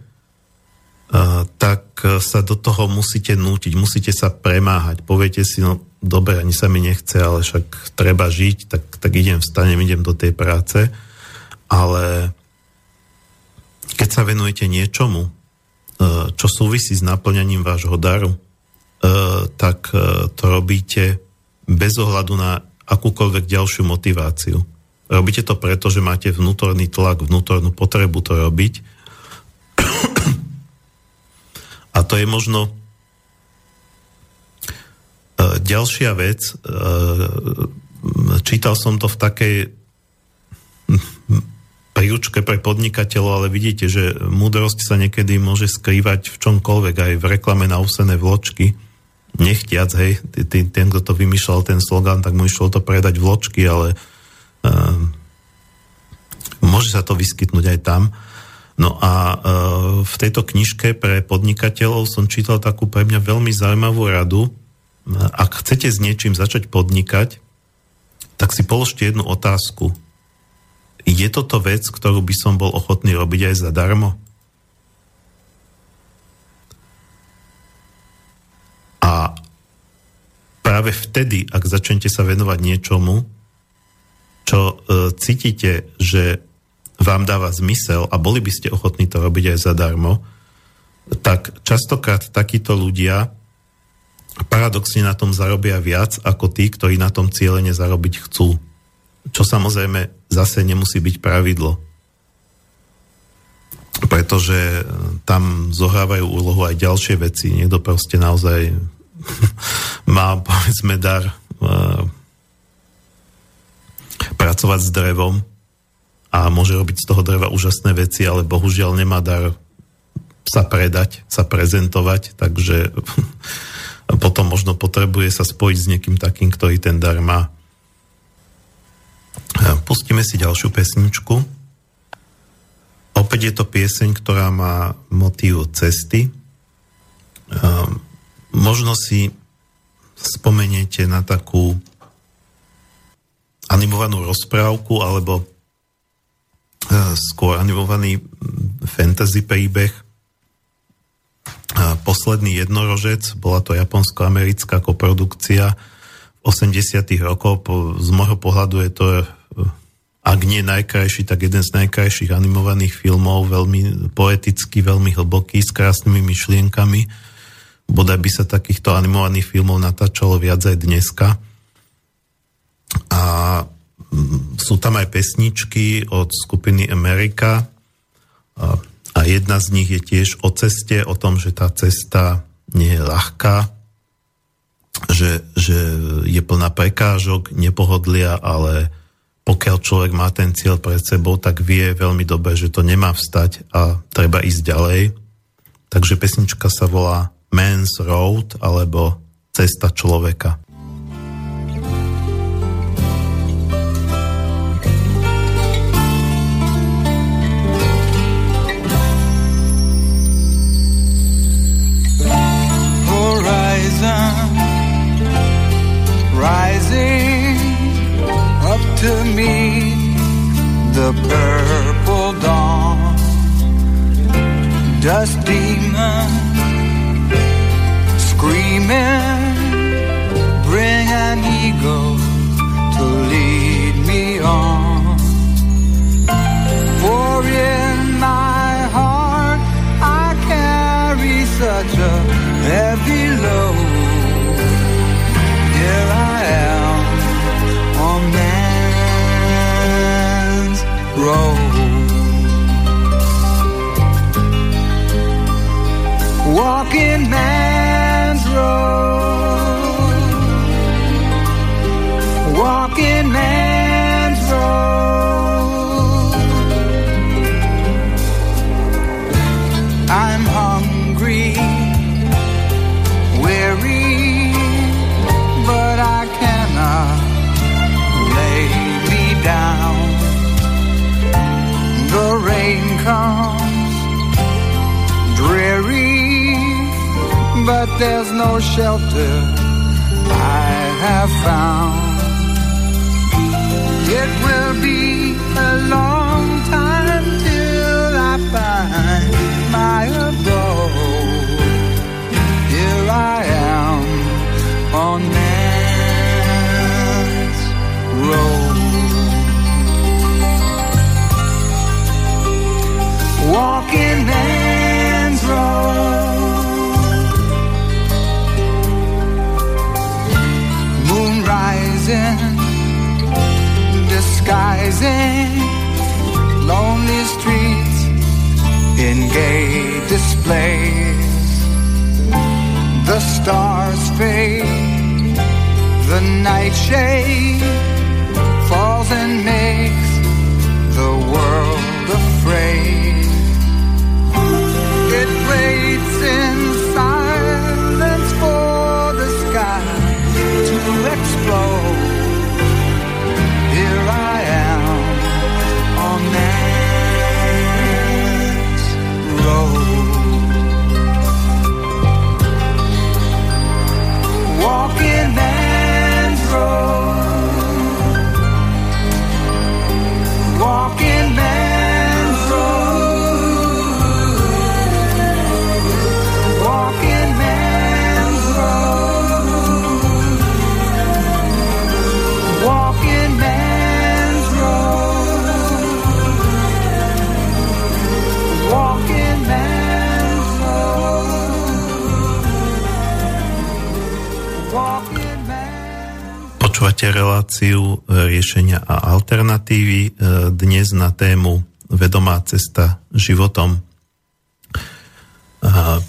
tak sa do toho musíte nútiť, musíte sa premáhať. Poviete si, no dobre, ani sa mi nechce, ale však treba žiť, tak, tak idem, vstanem, idem do tej práce. Ale keď sa venujete niečomu, e, čo súvisí s naplňaním vášho daru, e, tak e, to robíte bez ohľadu na akúkoľvek ďalšiu motiváciu. Robíte to preto, že máte vnútorný tlak, vnútornú potrebu to robiť a to je možno ďalšia vec. Čítal som to v takej príručke pre podnikateľov, ale vidíte, že múdrosť sa niekedy môže skrývať v čomkoľvek, aj v reklame na úsené vločky. Nechtiac, hej, ten, kto to vymýšľal, ten slogan, tak mu išlo to predať vločky, ale uh, môže sa to vyskytnúť aj tam. No a e, v tejto knižke pre podnikateľov som čítal takú pre mňa veľmi zaujímavú radu. Ak chcete s niečím začať podnikať, tak si položte jednu otázku. Je toto vec, ktorú by som bol ochotný robiť aj zadarmo? A práve vtedy, ak začnete sa venovať niečomu, čo e, cítite, že vám dáva zmysel a boli by ste ochotní to robiť aj zadarmo, tak častokrát takíto ľudia paradoxne na tom zarobia viac ako tí, ktorí na tom cieľene zarobiť chcú. Čo samozrejme zase nemusí byť pravidlo. Pretože tam zohrávajú úlohu aj ďalšie veci. Niekto proste naozaj má, povedzme, dar uh, pracovať s drevom a môže robiť z toho dreva úžasné veci, ale bohužiaľ nemá dar sa predať, sa prezentovať, takže potom možno potrebuje sa spojiť s niekým takým, ktorý ten dar má. Pustíme si ďalšiu pesničku. Opäť je to pieseň, ktorá má motív cesty. Možno si spomeniete na takú animovanú rozprávku alebo e, skôr animovaný fantasy príbeh Posledný jednorožec, bola to japonsko-americká koprodukcia v 80 rokov. Z môjho pohľadu je to, ak nie najkrajší, tak jeden z najkrajších animovaných filmov, veľmi poetický, veľmi hlboký, s krásnymi myšlienkami bodaj by sa takýchto animovaných filmov natáčalo viac aj dneska. A mm, sú tam aj pesničky od skupiny Amerika a jedna z nich je tiež o ceste, o tom, že tá cesta nie je ľahká, že, že je plná prekážok, nepohodlia, ale pokiaľ človek má ten cieľ pred sebou, tak vie veľmi dobre, že to nemá vstať a treba ísť ďalej. Takže pesnička sa volá Man's Road alebo Cesta človeka. To meet the purple dawn. Dust no shelter I have found. It will gay displays. The stars fade, the nightshade falls and makes the world afraid. Počúvate reláciu e, riešenia a alternatívy e, dnes na tému Vedomá cesta životom.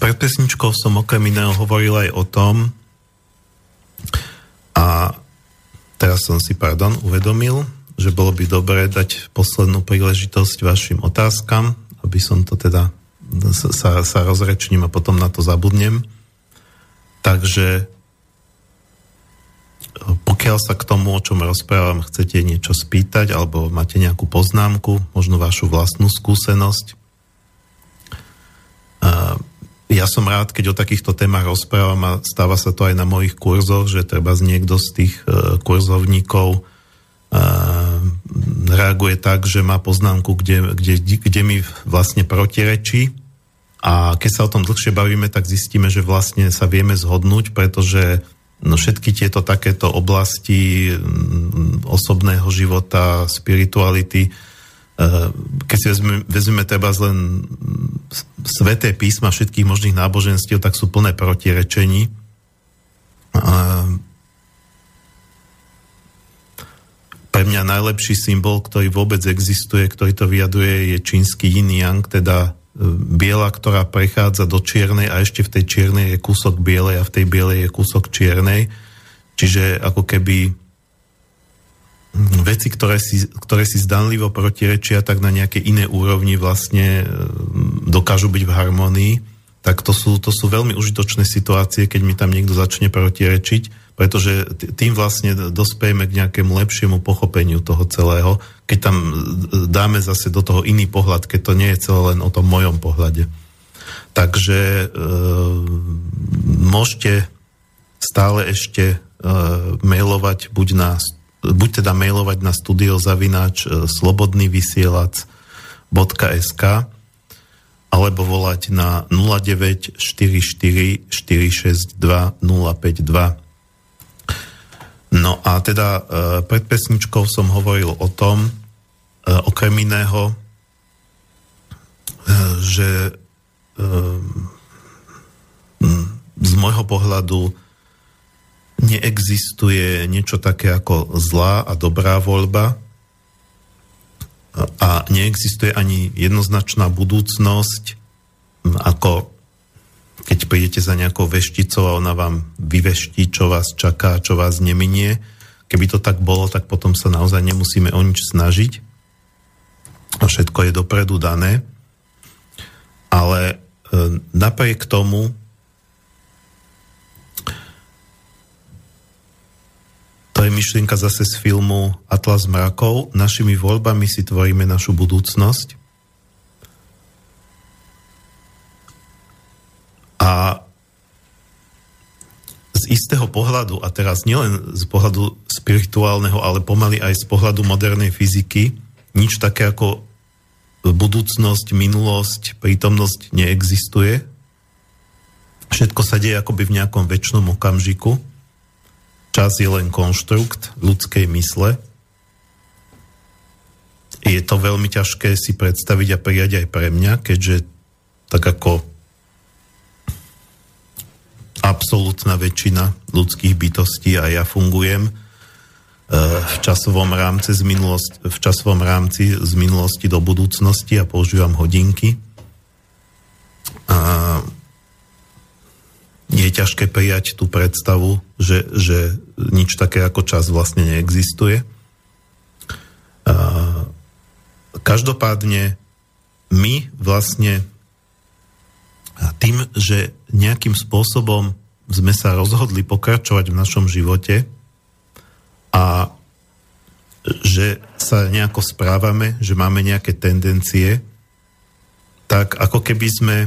Pred pesničkou som okrem iného hovoril aj o tom, a teraz som si, pardon, uvedomil, že bolo by dobré dať poslednú príležitosť vašim otázkam, aby som to teda sa, sa rozrečním a potom na to zabudnem. Takže pokiaľ sa k tomu, o čom rozprávam, chcete niečo spýtať alebo máte nejakú poznámku, možno vašu vlastnú skúsenosť, ja som rád, keď o takýchto témach rozprávam a stáva sa to aj na mojich kurzoch, že treba z niekto z tých uh, kurzovníkov uh, reaguje tak, že má poznámku, kde, kde, kde mi vlastne protirečí. A keď sa o tom dlhšie bavíme, tak zistíme, že vlastne sa vieme zhodnúť, pretože no, všetky tieto takéto oblasti osobného života, spirituality, Eh, keď si vezmeme, vezmeme treba len sveté písma všetkých možných náboženstiev, tak sú plné protirečení. Pre mňa najlepší symbol, ktorý vôbec existuje, ktorý to vyjaduje, je čínsky yin yang, teda biela, ktorá prechádza do čiernej a ešte v tej čiernej je kúsok bielej a v tej bielej je kúsok čiernej. Čiže ako keby veci, ktoré si, ktoré si zdanlivo protirečia, tak na nejakej inej úrovni vlastne e, dokážu byť v harmonii, tak to sú, to sú veľmi užitočné situácie, keď mi tam niekto začne protirečiť, pretože tým vlastne dospejeme k nejakému lepšiemu pochopeniu toho celého, keď tam dáme zase do toho iný pohľad, keď to nie je celé len o tom mojom pohľade. Takže e, môžete stále ešte e, mailovať buď na buď teda mailovať na studiozavináč e, slobodnyvysielac.sk alebo volať na 0944 462 052. No a teda e, pred pesničkou som hovoril o tom, e, okrem iného, že z môjho pohľadu neexistuje niečo také ako zlá a dobrá voľba a neexistuje ani jednoznačná budúcnosť, ako keď prídete za nejakou vešticou a ona vám vyveští, čo vás čaká, čo vás neminie. Keby to tak bolo, tak potom sa naozaj nemusíme o nič snažiť. A všetko je dopredu dané. Ale e, napriek tomu To je myšlienka zase z filmu Atlas mrakov. Našimi voľbami si tvoríme našu budúcnosť. A z istého pohľadu, a teraz nielen z pohľadu spirituálneho, ale pomaly aj z pohľadu modernej fyziky, nič také ako budúcnosť, minulosť, prítomnosť neexistuje. Všetko sa deje akoby v nejakom väčšnom okamžiku čas je len konštrukt ľudskej mysle. Je to veľmi ťažké si predstaviť a prijať aj pre mňa, keďže tak ako absolútna väčšina ľudských bytostí a ja fungujem e, v časovom rámci z minulosti, v časovom rámci z minulosti do budúcnosti a používam hodinky. A je ťažké prijať tú predstavu, že, že nič také ako čas vlastne neexistuje. Každopádne my vlastne tým, že nejakým spôsobom sme sa rozhodli pokračovať v našom živote a že sa nejako správame, že máme nejaké tendencie, tak ako keby sme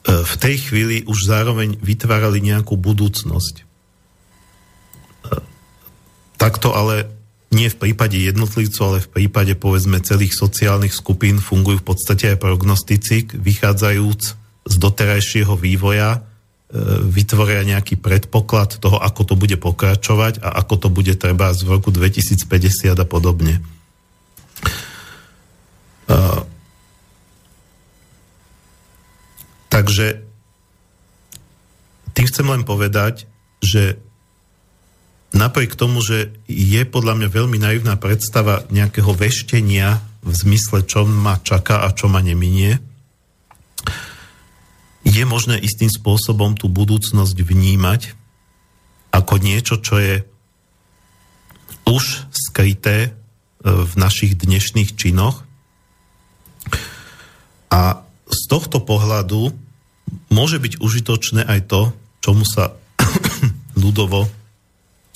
E, v tej chvíli už zároveň vytvárali nejakú budúcnosť. E, takto ale nie v prípade jednotlivcov, ale v prípade povedzme celých sociálnych skupín fungujú v podstate aj prognostici, vychádzajúc z doterajšieho vývoja, e, vytvoria nejaký predpoklad toho, ako to bude pokračovať a ako to bude treba z roku 2050 a podobne. Takže tým chcem len povedať, že napriek tomu, že je podľa mňa veľmi naivná predstava nejakého veštenia v zmysle, čo ma čaká a čo ma neminie, je možné istým spôsobom tú budúcnosť vnímať ako niečo, čo je už skryté e, v našich dnešných činoch. A z tohto pohľadu môže byť užitočné aj to, čomu sa ľudovo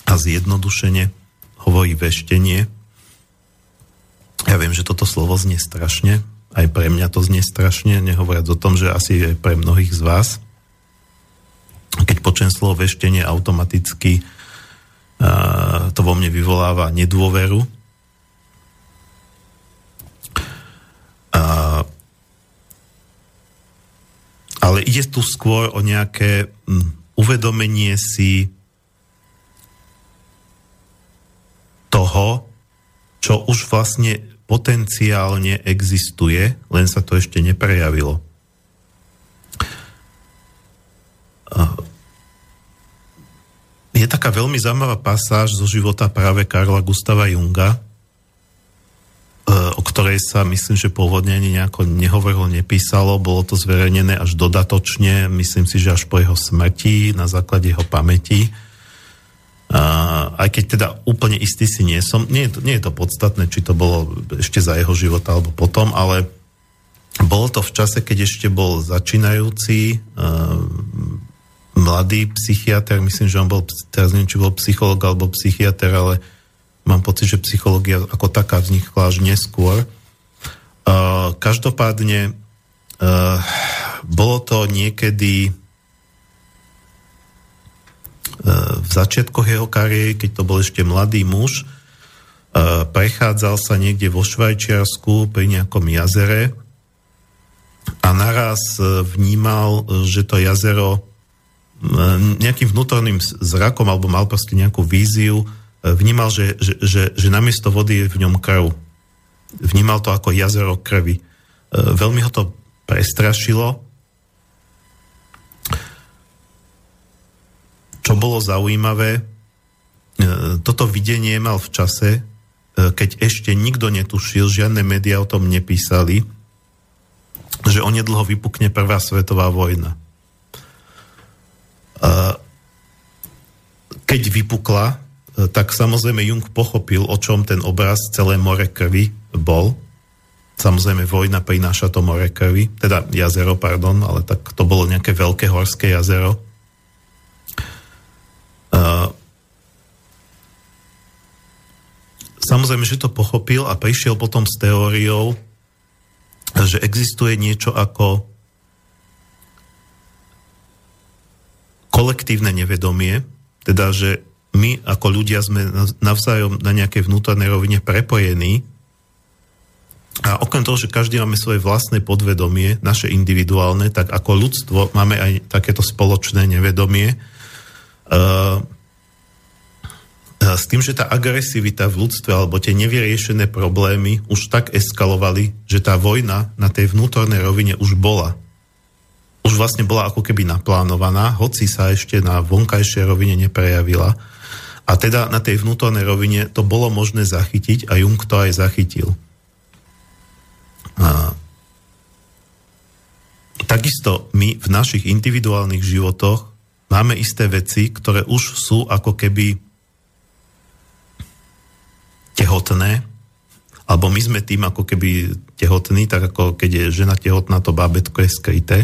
a zjednodušene hovorí veštenie. Ja viem, že toto slovo znie strašne, aj pre mňa to znie strašne, nehovoriac o tom, že asi aj pre mnohých z vás. Keď počujem slovo veštenie, automaticky uh, to vo mne vyvoláva nedôveru. Ale ide tu skôr o nejaké uvedomenie si toho, čo už vlastne potenciálne existuje, len sa to ešte neprejavilo. Je taká veľmi zaujímavá pasáž zo života práve Karla Gustava Junga, e, o ktorej sa myslím, že pôvodne ani nejako nehovorilo, nepísalo, bolo to zverejnené až dodatočne, myslím si, že až po jeho smrti, na základe jeho pamäti aj keď teda úplne istý si nie som, nie je, to, nie je to podstatné, či to bolo ešte za jeho života alebo potom, ale bolo to v čase, keď ešte bol začínajúci uh, mladý psychiatr, myslím, že on bol, teraz neviem, či bol psycholog alebo psychiatr, ale mám pocit, že psychológia ako taká vznikla až neskôr. Uh, každopádne uh, bolo to niekedy v začiatkoch jeho kariéry, keď to bol ešte mladý muž, e, prechádzal sa niekde vo Švajčiarsku pri nejakom jazere a naraz e, vnímal, že to jazero e, nejakým vnútorným zrakom alebo mal proste nejakú víziu, vnímal, že, že, že, že namiesto vody je v ňom krv. Vnímal to ako jazero krvi. Veľmi ho to prestrašilo Čo bolo zaujímavé, e, toto videnie mal v čase, e, keď ešte nikto netušil, žiadne médiá o tom nepísali, že onedlho vypukne Prvá svetová vojna. Keď vypukla, e, tak samozrejme Jung pochopil, o čom ten obraz celé more krvi bol. Samozrejme, vojna prináša to more krvi, teda jazero, pardon, ale tak to bolo nejaké veľké horské jazero samozrejme, že to pochopil a prišiel potom s teóriou, že existuje niečo ako kolektívne nevedomie, teda, že my ako ľudia sme navzájom na nejakej vnútornej rovine prepojení. A okrem toho, že každý máme svoje vlastné podvedomie, naše individuálne, tak ako ľudstvo máme aj takéto spoločné nevedomie, s tým, že tá agresivita v ľudstve alebo tie nevyriešené problémy už tak eskalovali, že tá vojna na tej vnútornej rovine už bola. Už vlastne bola ako keby naplánovaná, hoci sa ešte na vonkajšej rovine neprejavila. A teda na tej vnútornej rovine to bolo možné zachytiť a Jung to aj zachytil. A takisto my v našich individuálnych životoch máme isté veci, ktoré už sú ako keby tehotné, alebo my sme tým ako keby tehotní, tak ako keď je žena tehotná, to bábetko je skryté,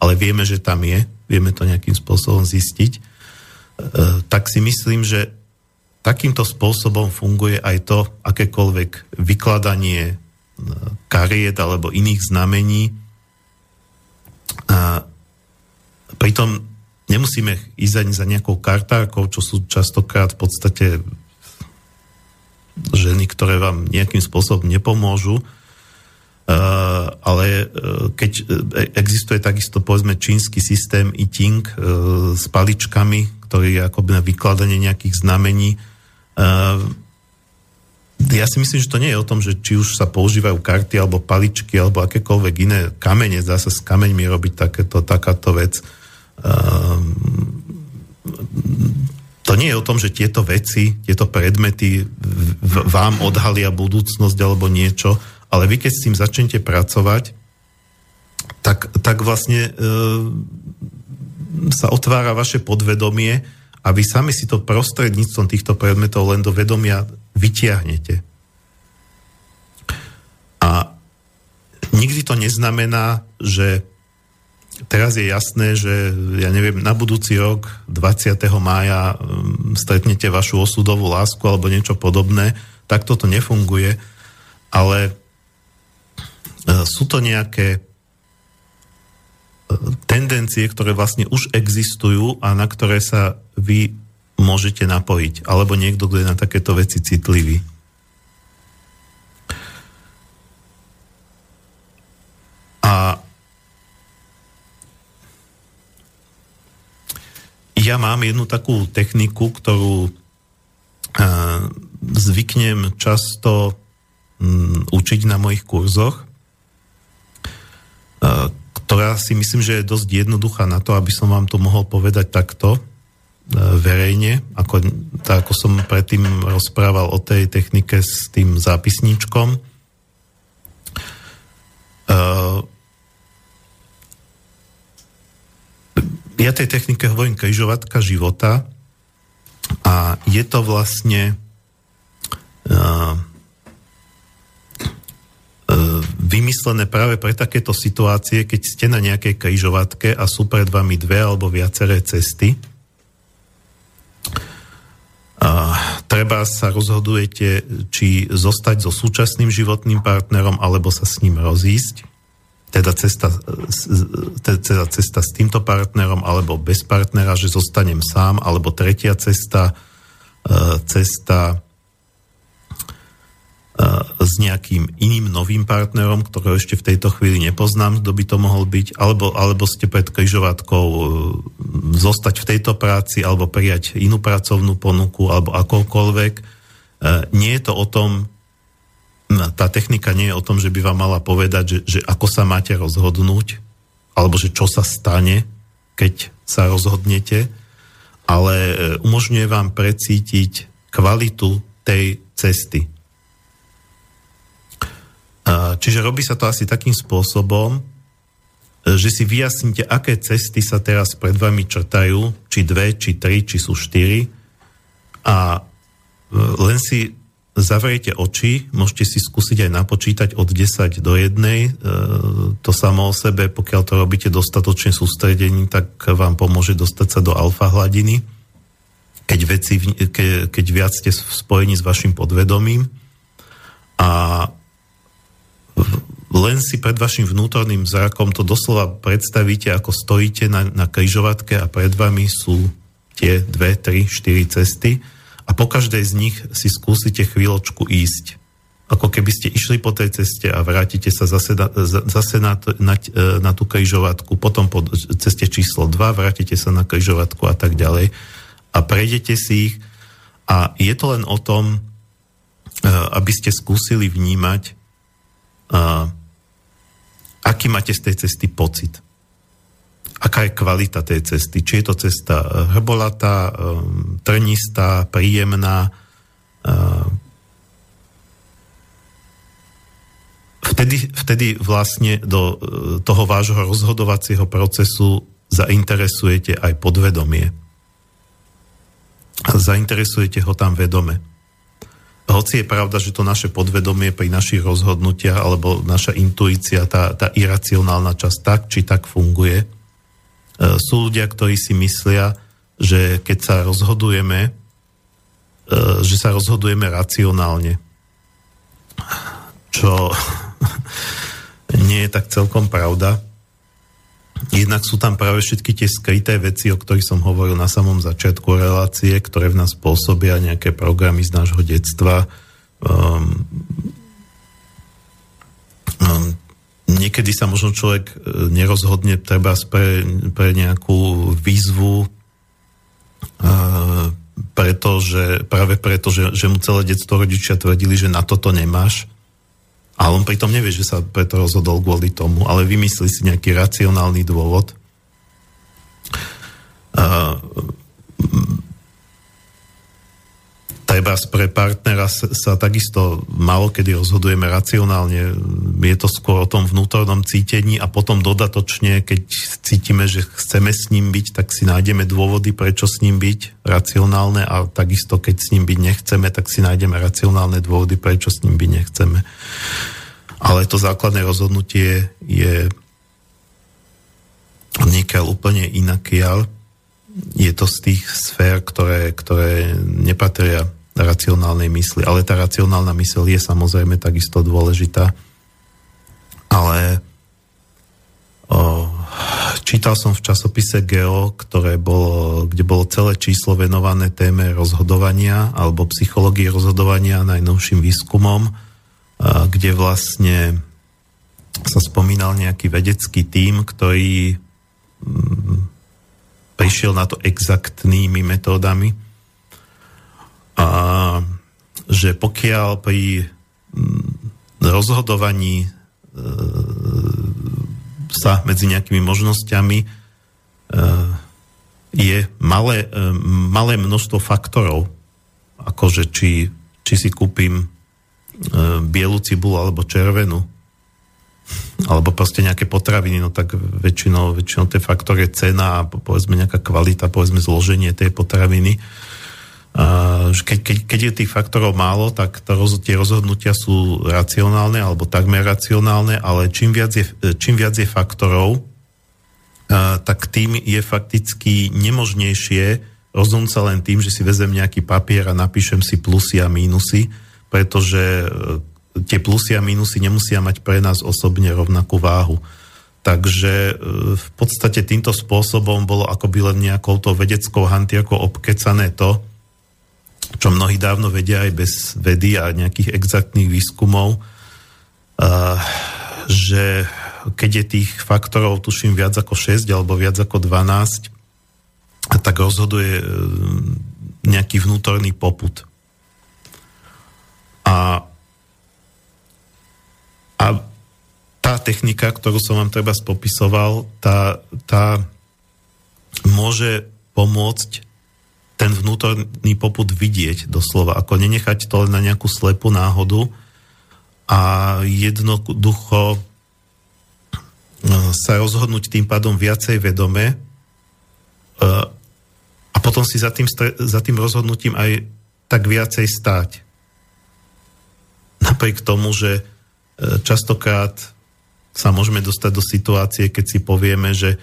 ale vieme, že tam je, vieme to nejakým spôsobom zistiť, e, tak si myslím, že takýmto spôsobom funguje aj to akékoľvek vykladanie e, kariet alebo iných znamení. A pritom nemusíme ísť ani za nejakou kartárkou, čo sú častokrát v podstate ženy, ktoré vám nejakým spôsobom nepomôžu, Uh, ale uh, keď uh, existuje takisto povedzme čínsky systém eating uh, s paličkami, ktorý je akoby na vykladanie nejakých znamení. Uh, ja si myslím, že to nie je o tom, že či už sa používajú karty alebo paličky alebo akékoľvek iné kamene, dá sa s kameňmi robiť takéto, takáto vec. Uh, nie je o tom, že tieto veci, tieto predmety vám odhalia budúcnosť alebo niečo, ale vy keď s tým začnete pracovať, tak, tak vlastne e, sa otvára vaše podvedomie a vy sami si to prostredníctvom týchto predmetov len do vedomia vytiahnete. A nikdy to neznamená, že teraz je jasné, že ja neviem, na budúci rok 20. mája um, stretnete vašu osudovú lásku alebo niečo podobné, tak toto nefunguje, ale uh, sú to nejaké uh, tendencie, ktoré vlastne už existujú a na ktoré sa vy môžete napojiť. Alebo niekto, kto je na takéto veci citlivý. A ja mám jednu takú techniku, ktorú zvyknem často mm, učiť na mojich kurzoch, ktorá si myslím, že je dosť jednoduchá na to, aby som vám to mohol povedať takto verejne, ako, tak ako som predtým rozprával o tej technike s tým zápisníčkom. Ja tej technike hovorím križovatka života a je to vlastne uh, vymyslené práve pre takéto situácie, keď ste na nejakej križovatke a sú pred vami dve alebo viaceré cesty. A treba sa rozhodujete, či zostať so súčasným životným partnerom alebo sa s ním rozísť teda cesta, teda cesta s týmto partnerom alebo bez partnera, že zostanem sám, alebo tretia cesta, e, cesta e, s nejakým iným novým partnerom, ktorého ešte v tejto chvíli nepoznám, kto by to mohol byť, alebo, alebo ste pred križovatkou e, zostať v tejto práci, alebo prijať inú pracovnú ponuku, alebo akokoľvek. Nie je to o tom, tá technika nie je o tom, že by vám mala povedať, že, že ako sa máte rozhodnúť, alebo že čo sa stane, keď sa rozhodnete, ale e, umožňuje vám precítiť kvalitu tej cesty. Čiže robí sa to asi takým spôsobom, e, že si vyjasnite, aké cesty sa teraz pred vami črtajú, či dve, či tri, či sú štyri a e, len si zavriete oči, môžete si skúsiť aj napočítať od 10 do 1. E, to samo o sebe, pokiaľ to robíte dostatočne sústredení, tak vám pomôže dostať sa do alfa hladiny, keď, veci, ke, keď viac ste v spojení s vašim podvedomím. A len si pred vašim vnútorným zrakom to doslova predstavíte, ako stojíte na, na križovatke a pred vami sú tie dve, tri, štyri cesty a po každej z nich si skúsite chvíľočku ísť. Ako keby ste išli po tej ceste a vrátite sa zase na, zase na, na, na tú križovatku, potom po ceste číslo 2 vrátite sa na križovatku a tak ďalej. A prejdete si ich. A je to len o tom, e, aby ste skúsili vnímať, e, aký máte z tej cesty pocit aká je kvalita tej cesty. Či je to cesta eh, hrbolatá, eh, trnistá, príjemná. Eh, vtedy, vtedy vlastne do toho vášho rozhodovacieho procesu zainteresujete aj podvedomie. Zainteresujete ho tam vedome. Hoci je pravda, že to naše podvedomie pri našich rozhodnutiach alebo naša intuícia, tá, tá iracionálna časť tak či tak funguje, sú ľudia, ktorí si myslia, že keď sa rozhodujeme, e, že sa rozhodujeme racionálne. Čo nie je tak celkom pravda. Jednak sú tam práve všetky tie skryté veci, o ktorých som hovoril na samom začiatku relácie, ktoré v nás pôsobia nejaké programy z nášho detstva. Um, um, niekedy sa možno človek e, nerozhodne treba pre, pre nejakú výzvu, uh, pretože, práve preto, že, že mu celé detstvo rodičia tvrdili, že na toto nemáš. A on pritom nevie, že sa preto rozhodol kvôli tomu, ale vymyslí si nejaký racionálny dôvod. Uh, treba pre partnera sa takisto malo kedy rozhodujeme racionálne. Je to skôr o tom vnútornom cítení a potom dodatočne, keď cítime, že chceme s ním byť, tak si nájdeme dôvody, prečo s ním byť racionálne a takisto, keď s ním byť nechceme, tak si nájdeme racionálne dôvody, prečo s ním byť nechceme. Ale to základné rozhodnutie je niekiaľ úplne inakiaľ je to z tých sfér, ktoré, ktoré nepatria racionálnej mysli. Ale tá racionálna mysl je samozrejme takisto dôležitá. Ale o, čítal som v časopise Geo, ktoré bolo, kde bolo celé číslo venované téme rozhodovania alebo psychológie rozhodovania najnovším výskumom, kde vlastne sa spomínal nejaký vedecký tím, ktorý mm, prišiel na to exaktnými metódami. A že pokiaľ pri mm, rozhodovaní e, sa medzi nejakými možnosťami e, je malé, e, malé množstvo faktorov, akože či, či si kúpim bielu cibulu alebo červenú, alebo proste nejaké potraviny, no tak väčšinou, väčšinou ten faktor je cena a povedzme nejaká kvalita, povedzme zloženie tej potraviny. A keď, keď, keď je tých faktorov málo, tak to, tie rozhodnutia sú racionálne alebo takmer racionálne, ale čím viac je, čím viac je faktorov, a, tak tým je fakticky nemožnejšie rozhodnúť sa len tým, že si vezem nejaký papier a napíšem si plusy a mínusy, pretože tie plusy a minusy nemusia mať pre nás osobne rovnakú váhu. Takže e, v podstate týmto spôsobom bolo akoby len nejakou to vedeckou hantierkou obkecané to, čo mnohí dávno vedia aj bez vedy a nejakých exaktných výskumov, že keď je tých faktorov, tuším, viac ako 6 alebo viac ako 12, tak rozhoduje e, nejaký vnútorný poput. A a tá technika, ktorú som vám treba spopisoval, tá, tá môže pomôcť ten vnútorný poput vidieť doslova, ako nenechať to len na nejakú slepú náhodu a jednoducho e, sa rozhodnúť tým pádom viacej vedome e, a potom si za tým, za tým rozhodnutím aj tak viacej stáť. Napriek tomu, že E, častokrát sa môžeme dostať do situácie, keď si povieme, že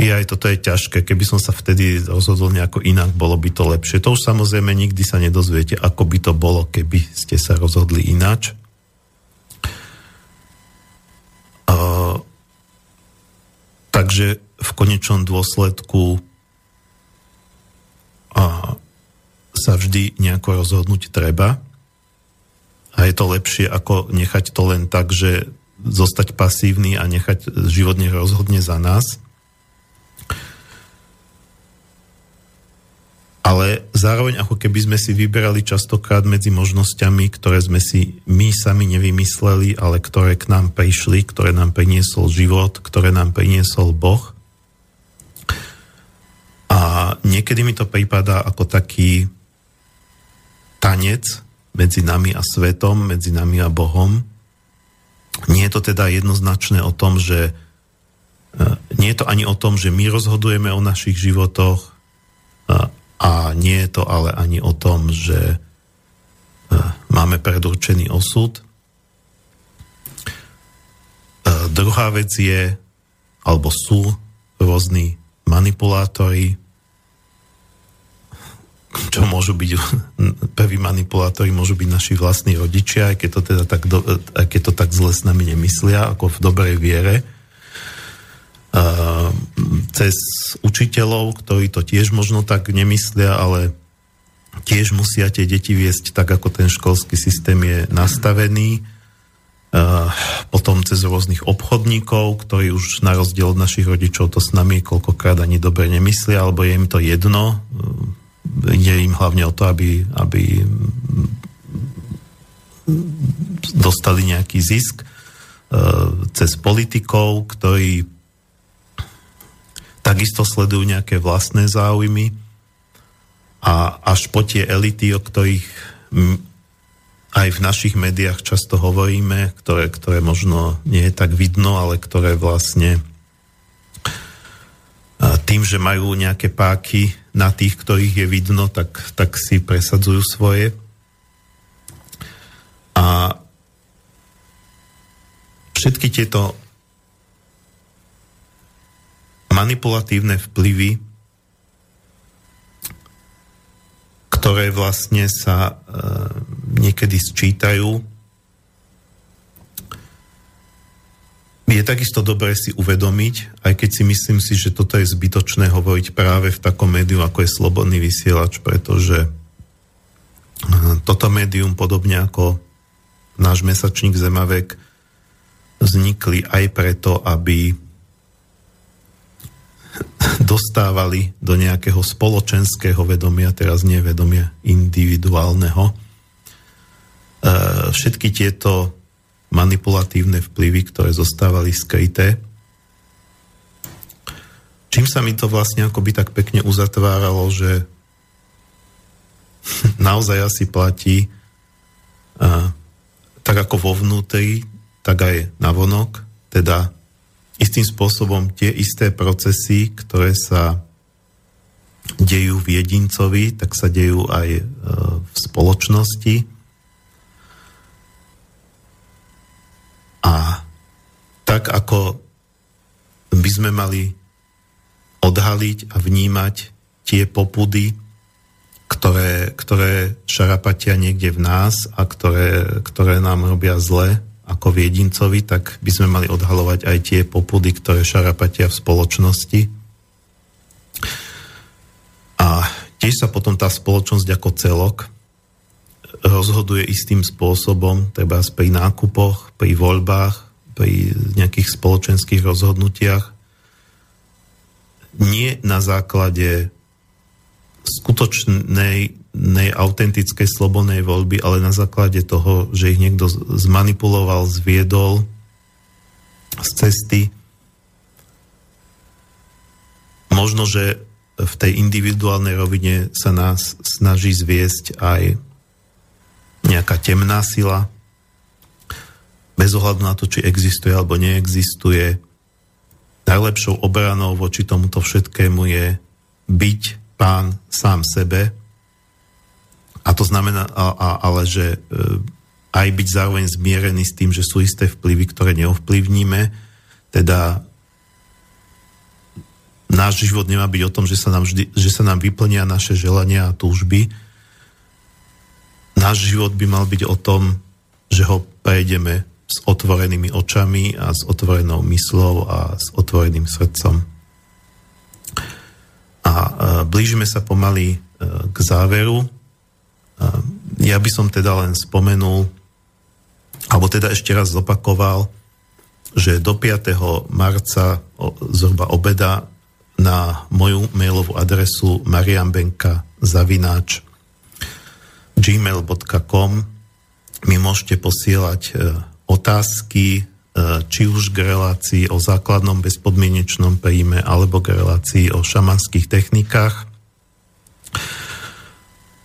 je aj toto je ťažké, keby som sa vtedy rozhodol nejako inak, bolo by to lepšie. To už samozrejme nikdy sa nedozviete, ako by to bolo, keby ste sa rozhodli ináč. Uh, takže v konečnom dôsledku uh, sa vždy nejako rozhodnúť treba a je to lepšie ako nechať to len tak, že zostať pasívny a nechať život nech rozhodne za nás. Ale zároveň ako keby sme si vyberali častokrát medzi možnosťami, ktoré sme si my sami nevymysleli, ale ktoré k nám prišli, ktoré nám priniesol život, ktoré nám priniesol Boh. A niekedy mi to prípada ako taký tanec, medzi nami a svetom, medzi nami a Bohom. Nie je to teda jednoznačné o tom, že e, nie je to ani o tom, že my rozhodujeme o našich životoch a nie je to ale ani o tom, že e, máme predurčený osud. Druhá vec je, alebo sú rôzni manipulátori, čo môžu byť prví manipulátori, môžu byť naši vlastní rodičia, aj keď to, teda tak, do, aj keď to tak zle s nami nemyslia, ako v dobrej viere. Uh, cez učiteľov, ktorí to tiež možno tak nemyslia, ale tiež musia tie deti viesť tak, ako ten školský systém je nastavený. Uh, potom cez rôznych obchodníkov, ktorí už na rozdiel od našich rodičov to s nami koľkokrát ani dobre nemyslia, alebo je im to jedno. Uh, ide im hlavne o to, aby, aby dostali nejaký zisk cez politikov, ktorí takisto sledujú nejaké vlastné záujmy. a až po tie elity, o ktorých aj v našich médiách často hovoríme, ktoré, ktoré možno nie je tak vidno, ale ktoré vlastne tým, že majú nejaké páky na tých, ktorých je vidno, tak, tak si presadzujú svoje. A všetky tieto manipulatívne vplyvy ktoré vlastne sa e, niekedy sčítajú. Je takisto dobré si uvedomiť, aj keď si myslím si, že toto je zbytočné hovoriť práve v takom médiu, ako je Slobodný vysielač, pretože e, toto médium, podobne ako náš mesačník Zemavek, vznikli aj preto, aby dostávali do nejakého spoločenského vedomia, teraz nie vedomia individuálneho. E, všetky tieto manipulatívne vplyvy, ktoré zostávali skryté, čím sa mi to vlastne akoby tak pekne uzatváralo, že naozaj asi platí e, tak ako vo vnútri, tak aj na vonok, teda istým spôsobom tie isté procesy, ktoré sa dejú v jedincovi, tak sa dejú aj e, v spoločnosti. A tak ako by sme mali odhaliť a vnímať tie popudy, ktoré, ktoré šarapatia niekde v nás a ktoré, ktoré nám robia zle, ako v jedincovi, tak by sme mali odhalovať aj tie popudy, ktoré šarapatia v spoločnosti. A tiež sa potom tá spoločnosť ako celok rozhoduje istým spôsobom, treba pri nákupoch, pri voľbách, pri nejakých spoločenských rozhodnutiach, nie na základe skutočnej autentickej slobodnej voľby, ale na základe toho, že ich niekto zmanipuloval, zviedol z cesty. Možno, že v tej individuálnej rovine sa nás snaží zviesť aj nejaká temná sila, bez ohľadu na to, či existuje alebo neexistuje. Najlepšou obranou voči tomuto všetkému je byť pán sám sebe, a to znamená, a, a, ale že e, aj byť zároveň zmierený s tým, že sú isté vplyvy, ktoré neovplyvníme. Teda náš život nemá byť o tom, že sa nám, vždy, že sa nám vyplnia naše želania a túžby. Náš život by mal byť o tom, že ho prejdeme s otvorenými očami a s otvorenou myslou a s otvoreným srdcom. A e, blížime sa pomaly e, k záveru ja by som teda len spomenul, alebo teda ešte raz zopakoval, že do 5. marca zhruba obeda na moju mailovú adresu mariambenka zavináč gmail.com mi môžete posielať e, otázky, e, či už k relácii o základnom bezpodmienečnom príjme alebo k relácii o šamanských technikách.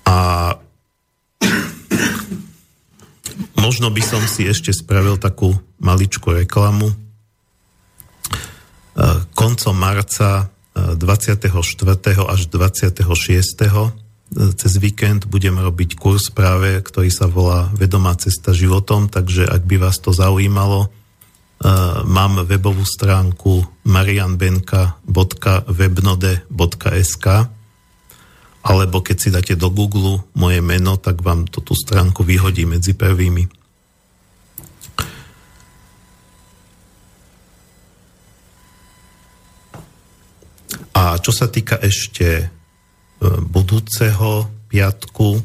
A Možno by som si ešte spravil takú maličkú reklamu. E, koncom marca 24. E, až 26. E, cez víkend budem robiť kurz práve, ktorý sa volá Vedomá cesta životom, takže ak by vás to zaujímalo, mám webovú stránku marianbenka.webnode.sk alebo keď si dáte do Google moje meno, tak vám to tú stránku vyhodí medzi prvými. A čo sa týka ešte e, budúceho piatku,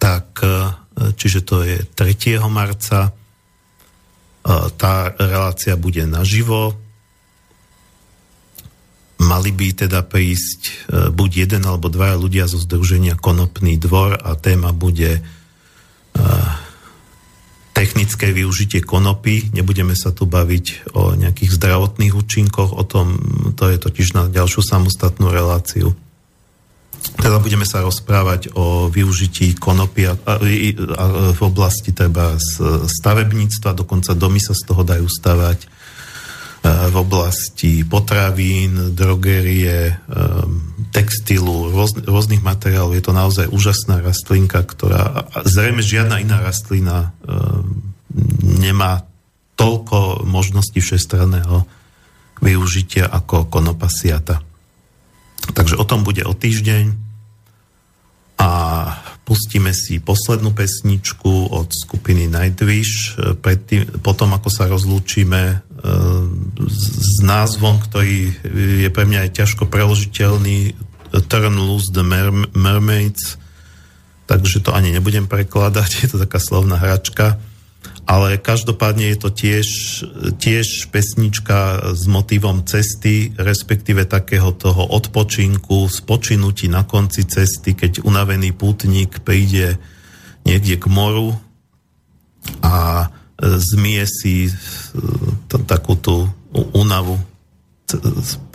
tak e, čiže to je 3. marca, e, tá relácia bude naživo, mali by teda prísť e, buď jeden alebo dvaja ľudia zo združenia Konopný dvor a téma bude e, technické využitie konopy. Nebudeme sa tu baviť o nejakých zdravotných účinkoch, o tom, to je totiž na ďalšiu samostatnú reláciu. teda budeme sa rozprávať o využití konopia v oblasti treba z stavebníctva, dokonca domy sa z toho dajú stavať e, v oblasti potravín, drogerie, e, textilu, rôz, rôznych materiálov. Je to naozaj úžasná rastlinka, ktorá zrejme žiadna iná rastlina e, nemá toľko možností všestranného využitia ako konopasiata. Takže o tom bude o týždeň a pustíme si poslednú pesničku od skupiny Nightwish, e, predtým, potom ako sa rozlúčime e, s názvom, ktorý je pre mňa aj ťažko preložiteľný Turn Loose the Mer- Mermaids, takže to ani nebudem prekladať, je to taká slovná hračka ale každopádne je to tiež, tiež pesnička s motivom cesty, respektíve takého toho odpočinku, spočinutí na konci cesty, keď unavený pútnik príde niekde k moru a e, zmie si e, t- takú tú únavu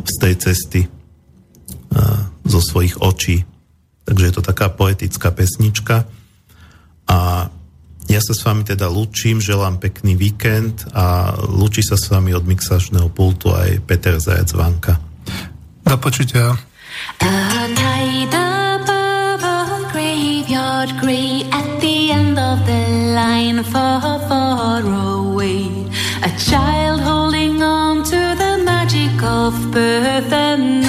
z tej cesty e, zo svojich očí. Takže je to taká poetická pesnička. A ja sa s vami teda lúčim, želám pekný víkend a lúči sa s vami od mixačného pultu aj Peter Zajac Vanka. Do počutia. A child holding on to the magic of birth and